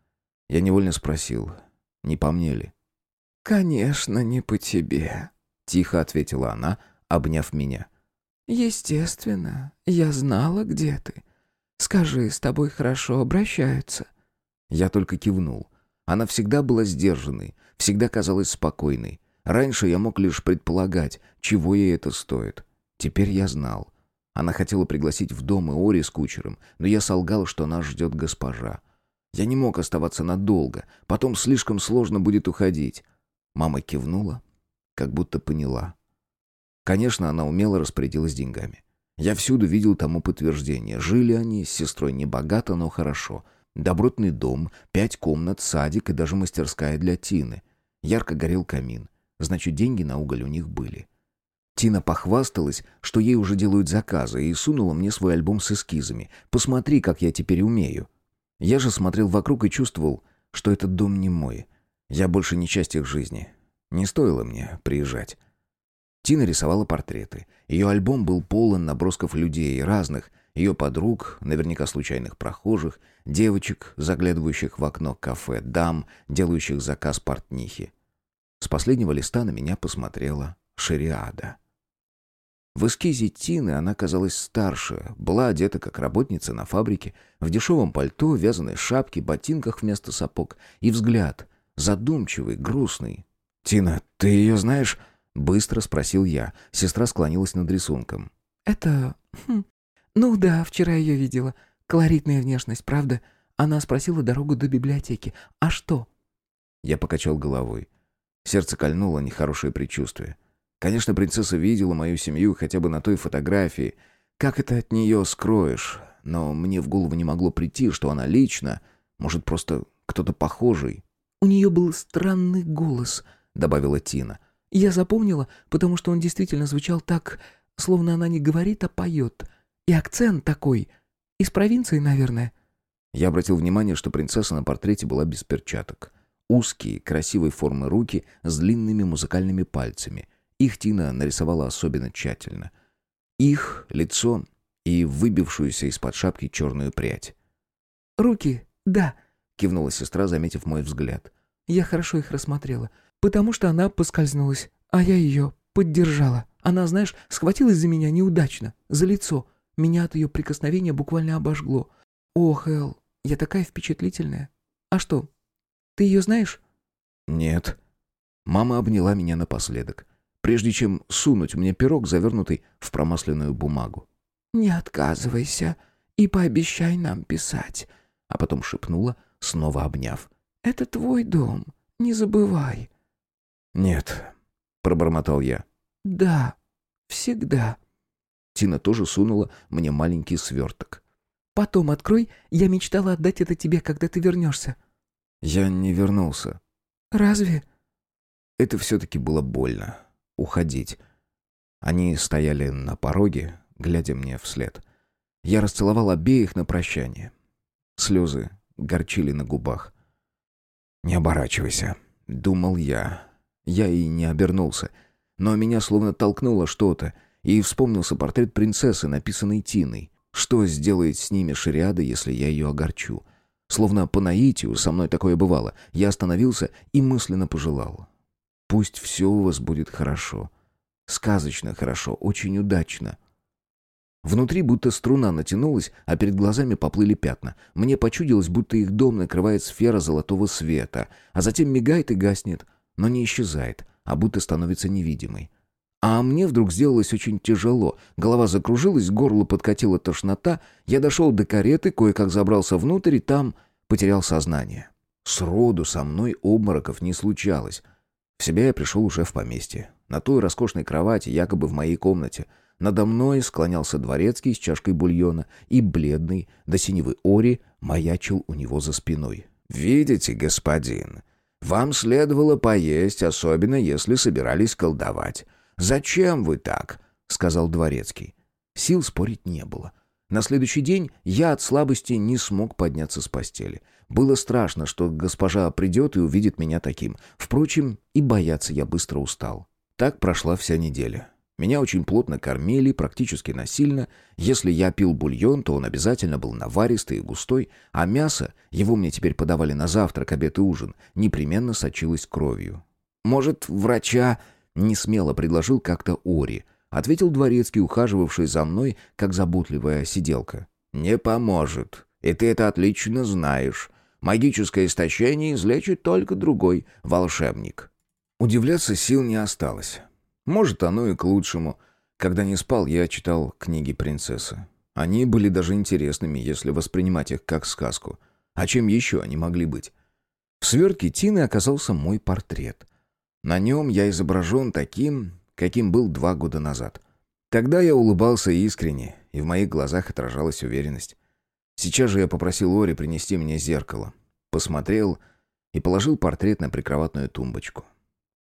Я невольно спросил, не по мне ли? «Конечно, не по тебе», — тихо ответила она, обняв меня. «Естественно, я знала, где ты. Скажи, с тобой хорошо обращаются?» Я только кивнул. Она всегда была сдержанной, всегда казалась спокойной. Раньше я мог лишь предполагать, чего ей это стоит. Теперь я знал. Она хотела пригласить в дом Иори с кучером, но я солгал, что нас ждет госпожа. Я не мог оставаться надолго, потом слишком сложно будет уходить. Мама кивнула, как будто поняла. Конечно, она умело распорядилась деньгами. Я всюду видел тому подтверждение. Жили они с сестрой небогато, но хорошо. Добротный дом, пять комнат, садик и даже мастерская для Тины. Ярко горел камин. Значит, деньги на уголь у них были. Тина похвасталась, что ей уже делают заказы, и сунула мне свой альбом с эскизами. «Посмотри, как я теперь умею». Я же смотрел вокруг и чувствовал, что этот дом не мой. Я больше не часть их жизни. Не стоило мне приезжать. Тина рисовала портреты. Ее альбом был полон набросков людей, разных, ее подруг, наверняка случайных прохожих, девочек, заглядывающих в окно кафе, дам, делающих заказ портнихи. С последнего листа на меня посмотрела Шариада. В эскизе Тины она казалась старше, была одета как работница на фабрике, в дешевом пальто, вязаной шапке, ботинках вместо сапог, и взгляд задумчивый, грустный. «Тина, ты ее знаешь?» Быстро спросил я. Сестра склонилась над рисунком. «Это... Хм, ну да, вчера ее видела. Колоритная внешность, правда? Она спросила дорогу до библиотеки. А что?» Я покачал головой. Сердце кольнуло нехорошее предчувствие. Конечно, принцесса видела мою семью хотя бы на той фотографии. Как это от нее скроешь? Но мне в голову не могло прийти, что она лично, может, просто кто-то похожий. «У нее был странный голос», — добавила Тина. Я запомнила, потому что он действительно звучал так, словно она не говорит, а поет. И акцент такой. Из провинции, наверное. Я обратил внимание, что принцесса на портрете была без перчаток. Узкие, красивой формы руки с длинными музыкальными пальцами. Их Тина нарисовала особенно тщательно. Их, лицо и выбившуюся из-под шапки черную прядь. «Руки, да», — кивнула сестра, заметив мой взгляд. «Я хорошо их рассмотрела потому что она поскользнулась, а я ее поддержала. Она, знаешь, схватилась за меня неудачно, за лицо. Меня от ее прикосновения буквально обожгло. Ох, Эл, я такая впечатлительная. А что, ты ее знаешь? Нет. Мама обняла меня напоследок, прежде чем сунуть мне пирог, завернутый в промасленную бумагу. «Не отказывайся и пообещай нам писать», а потом шепнула, снова обняв. «Это твой дом, не забывай». «Нет», — пробормотал я. «Да, всегда». Тина тоже сунула мне маленький сверток. «Потом открой, я мечтала отдать это тебе, когда ты вернешься». Я не вернулся. «Разве?» Это все-таки было больно. Уходить. Они стояли на пороге, глядя мне вслед. Я расцеловал обеих на прощание. Слезы горчили на губах. «Не оборачивайся», — думал я. Я и не обернулся. Но меня словно толкнуло что-то, и вспомнился портрет принцессы, написанный Тиной. Что сделает с ними шариада, если я ее огорчу? Словно по наитию, со мной такое бывало, я остановился и мысленно пожелал. Пусть все у вас будет хорошо. Сказочно хорошо, очень удачно. Внутри будто струна натянулась, а перед глазами поплыли пятна. Мне почудилось, будто их дом накрывает сфера золотого света, а затем мигает и гаснет, но не исчезает, а будто становится невидимой. А мне вдруг сделалось очень тяжело. Голова закружилась, горло подкатила тошнота. Я дошел до кареты, кое-как забрался внутрь и там потерял сознание. Сроду со мной обмороков не случалось. В себя я пришел уже в поместье. На той роскошной кровати, якобы в моей комнате. Надо мной склонялся дворецкий с чашкой бульона, и бледный, до синевы ори, маячил у него за спиной. «Видите, господин, вам следовало поесть, особенно если собирались колдовать. Зачем вы так?» — сказал дворецкий. Сил спорить не было. На следующий день я от слабости не смог подняться с постели. Было страшно, что госпожа придет и увидит меня таким. Впрочем, и бояться я быстро устал. Так прошла вся неделя. Меня очень плотно кормили, практически насильно. Если я пил бульон, то он обязательно был наваристый и густой, а мясо, его мне теперь подавали на завтрак, обед и ужин, непременно сочилось кровью. «Может, врача?» — несмело предложил как-то Ори. Ответил дворецкий, ухаживавший за мной, как заботливая сиделка. «Не поможет. И ты это отлично знаешь. Магическое истощение излечит только другой волшебник». Удивляться сил не осталось. Может, оно и к лучшему. Когда не спал, я читал книги принцессы. Они были даже интересными, если воспринимать их как сказку. А чем еще они могли быть? В свертке Тины оказался мой портрет. На нем я изображен таким, каким был два года назад. Тогда я улыбался искренне, и в моих глазах отражалась уверенность. Сейчас же я попросил Ори принести мне зеркало. Посмотрел и положил портрет на прикроватную тумбочку.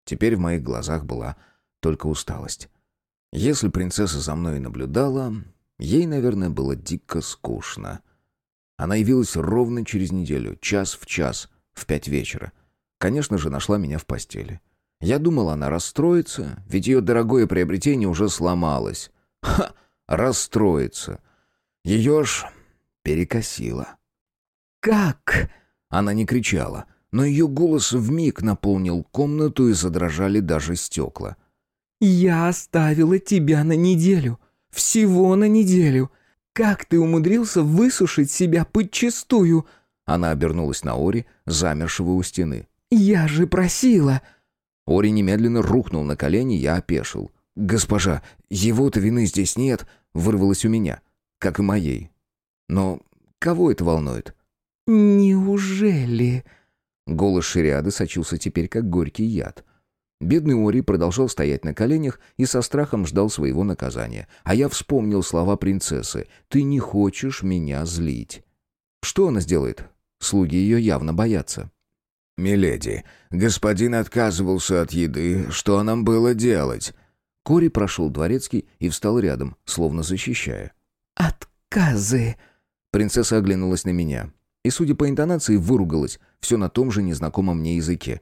Теперь в моих глазах была только усталость. Если принцесса за мной наблюдала, ей, наверное, было дико скучно. Она явилась ровно через неделю, час в час, в пять вечера. Конечно же, нашла меня в постели. Я думал, она расстроится, ведь ее дорогое приобретение уже сломалось. Ха! Расстроится. Ее ж перекосило. «Как?» Она не кричала, но ее голос вмиг наполнил комнату и задрожали даже стекла. «Я оставила тебя на неделю. Всего на неделю. Как ты умудрился высушить себя подчистую?» Она обернулась на Ори, замершего у стены. «Я же просила!» Ори немедленно рухнул на колени, я опешил. «Госпожа, его-то вины здесь нет», — вырвалось у меня, как и моей. «Но кого это волнует?» «Неужели?» Голос Шириады сочился теперь, как горький яд. Бедный Ори продолжал стоять на коленях и со страхом ждал своего наказания. А я вспомнил слова принцессы «Ты не хочешь меня злить». Что она сделает? Слуги ее явно боятся. «Миледи, господин отказывался от еды. Что нам было делать?» Кори прошел дворецкий и встал рядом, словно защищая. «Отказы!» Принцесса оглянулась на меня и, судя по интонации, выругалась, все на том же незнакомом мне языке.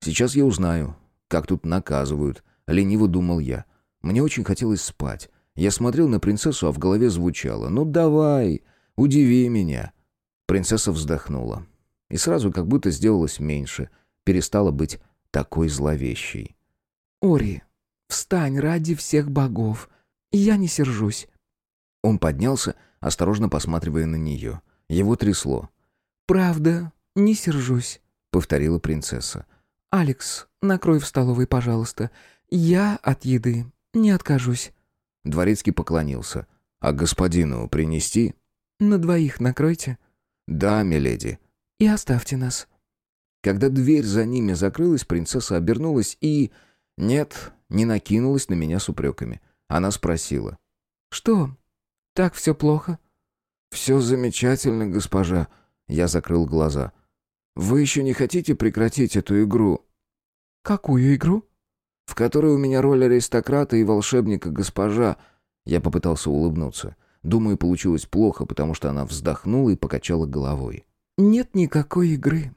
«Сейчас я узнаю, как тут наказывают», — лениво думал я. Мне очень хотелось спать. Я смотрел на принцессу, а в голове звучало «Ну давай, удиви меня». Принцесса вздохнула. И сразу как будто сделалась меньше, перестала быть такой зловещей. «Ори, встань ради всех богов. Я не сержусь». Он поднялся, осторожно посматривая на нее. Его трясло. «Правда, не сержусь», — повторила принцесса. «Алекс, накрой в столовой, пожалуйста. Я от еды не откажусь». Дворецкий поклонился. «А господину принести?» «На двоих накройте». «Да, миледи». «И оставьте нас». Когда дверь за ними закрылась, принцесса обернулась и... Нет, не накинулась на меня с упреками. Она спросила. «Что, так все плохо?» «Все замечательно, госпожа», — я закрыл глаза. «Вы еще не хотите прекратить эту игру?» «Какую игру?» «В которой у меня роль аристократа и волшебника госпожа». Я попытался улыбнуться. Думаю, получилось плохо, потому что она вздохнула и покачала головой. «Нет никакой игры.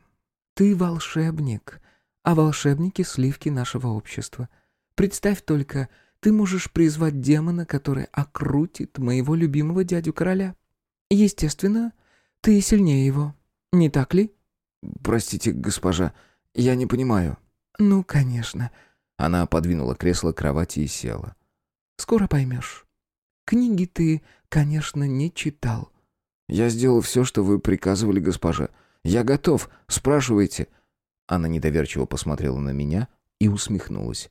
Ты волшебник, а волшебники — сливки нашего общества. Представь только, ты можешь призвать демона, который окрутит моего любимого дядю-короля. Естественно, ты сильнее его, не так ли?» «Простите, госпожа, я не понимаю». «Ну, конечно». Она подвинула кресло к кровати и села. «Скоро поймешь. Книги ты, конечно, не читал». «Я сделал все, что вы приказывали, госпожа. Я готов. Спрашивайте». Она недоверчиво посмотрела на меня и усмехнулась.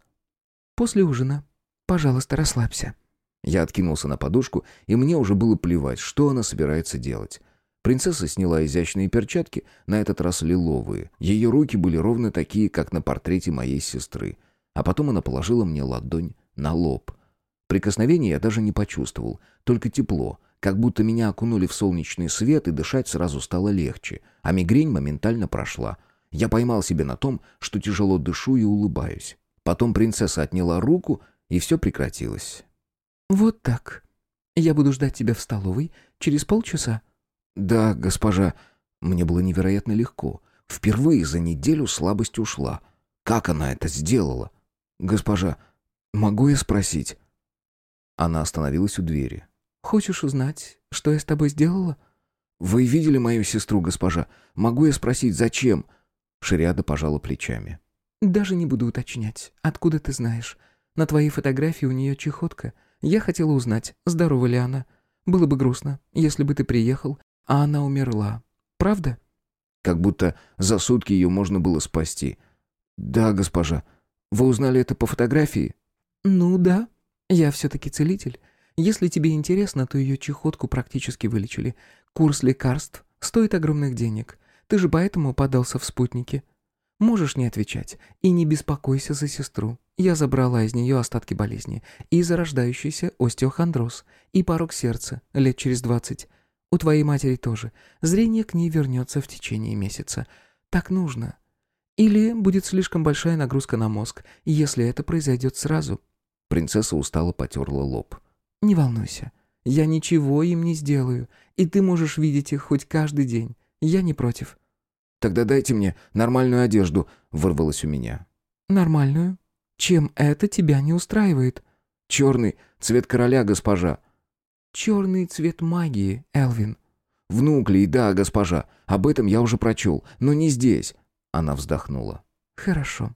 «После ужина. Пожалуйста, расслабься». Я откинулся на подушку, и мне уже было плевать, что она собирается делать. Принцесса сняла изящные перчатки, на этот раз лиловые. Ее руки были ровно такие, как на портрете моей сестры. А потом она положила мне ладонь на лоб. Прикосновения я даже не почувствовал, только тепло, как будто меня окунули в солнечный свет, и дышать сразу стало легче, а мигрень моментально прошла. Я поймал себя на том, что тяжело дышу и улыбаюсь. Потом принцесса отняла руку, и все прекратилось. «Вот так. Я буду ждать тебя в столовой через полчаса». «Да, госпожа». Мне было невероятно легко. Впервые за неделю слабость ушла. Как она это сделала? «Госпожа, могу я спросить?» Она остановилась у двери. «Хочешь узнать, что я с тобой сделала?» «Вы видели мою сестру, госпожа? Могу я спросить, зачем?» Шариада пожала плечами. «Даже не буду уточнять. Откуда ты знаешь? На твоей фотографии у нее чехотка. Я хотела узнать, здорова ли она. Было бы грустно, если бы ты приехал, а она умерла. Правда?» Как будто за сутки ее можно было спасти. «Да, госпожа. Вы узнали это по фотографии?» «Ну да. Я все-таки целитель. Если тебе интересно, то ее чехотку практически вылечили. Курс лекарств стоит огромных денег. Ты же поэтому подался в спутники. Можешь не отвечать. И не беспокойся за сестру. Я забрала из нее остатки болезни. И зарождающийся остеохондроз. И порог сердца лет через двадцать. У твоей матери тоже. Зрение к ней вернется в течение месяца. Так нужно. Или будет слишком большая нагрузка на мозг, если это произойдет сразу. Принцесса устало потерла лоб. «Не волнуйся. Я ничего им не сделаю, и ты можешь видеть их хоть каждый день. Я не против». «Тогда дайте мне нормальную одежду», — вырвалось у меня. «Нормальную? Чем это тебя не устраивает?» «Черный, цвет короля, госпожа». «Черный цвет магии, Элвин». «Внуклей, да, госпожа. Об этом я уже прочел, но не здесь». Она вздохнула. «Хорошо.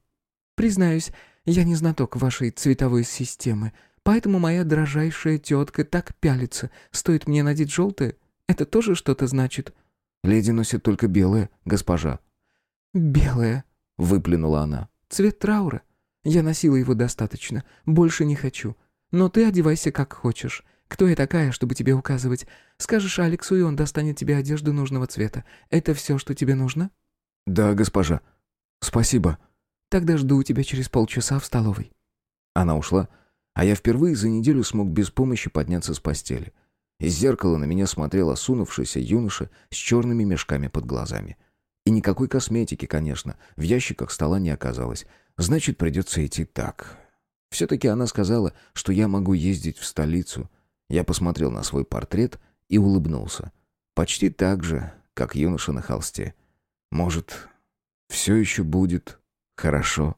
Признаюсь, я не знаток вашей цветовой системы, Поэтому моя дрожайшая тетка так пялится. Стоит мне надеть желтое, это тоже что-то значит?» «Леди носит только белое, госпожа». «Белое», — выплюнула она. «Цвет траура. Я носила его достаточно. Больше не хочу. Но ты одевайся как хочешь. Кто я такая, чтобы тебе указывать? Скажешь Алексу, и он достанет тебе одежду нужного цвета. Это все, что тебе нужно?» «Да, госпожа. Спасибо». «Тогда жду тебя через полчаса в столовой». Она ушла, — а я впервые за неделю смог без помощи подняться с постели. Из зеркала на меня смотрел осунувшийся юноша с черными мешками под глазами. И никакой косметики, конечно, в ящиках стола не оказалось. Значит, придется идти так. Все-таки она сказала, что я могу ездить в столицу. Я посмотрел на свой портрет и улыбнулся. Почти так же, как юноша на холсте. Может, все еще будет хорошо.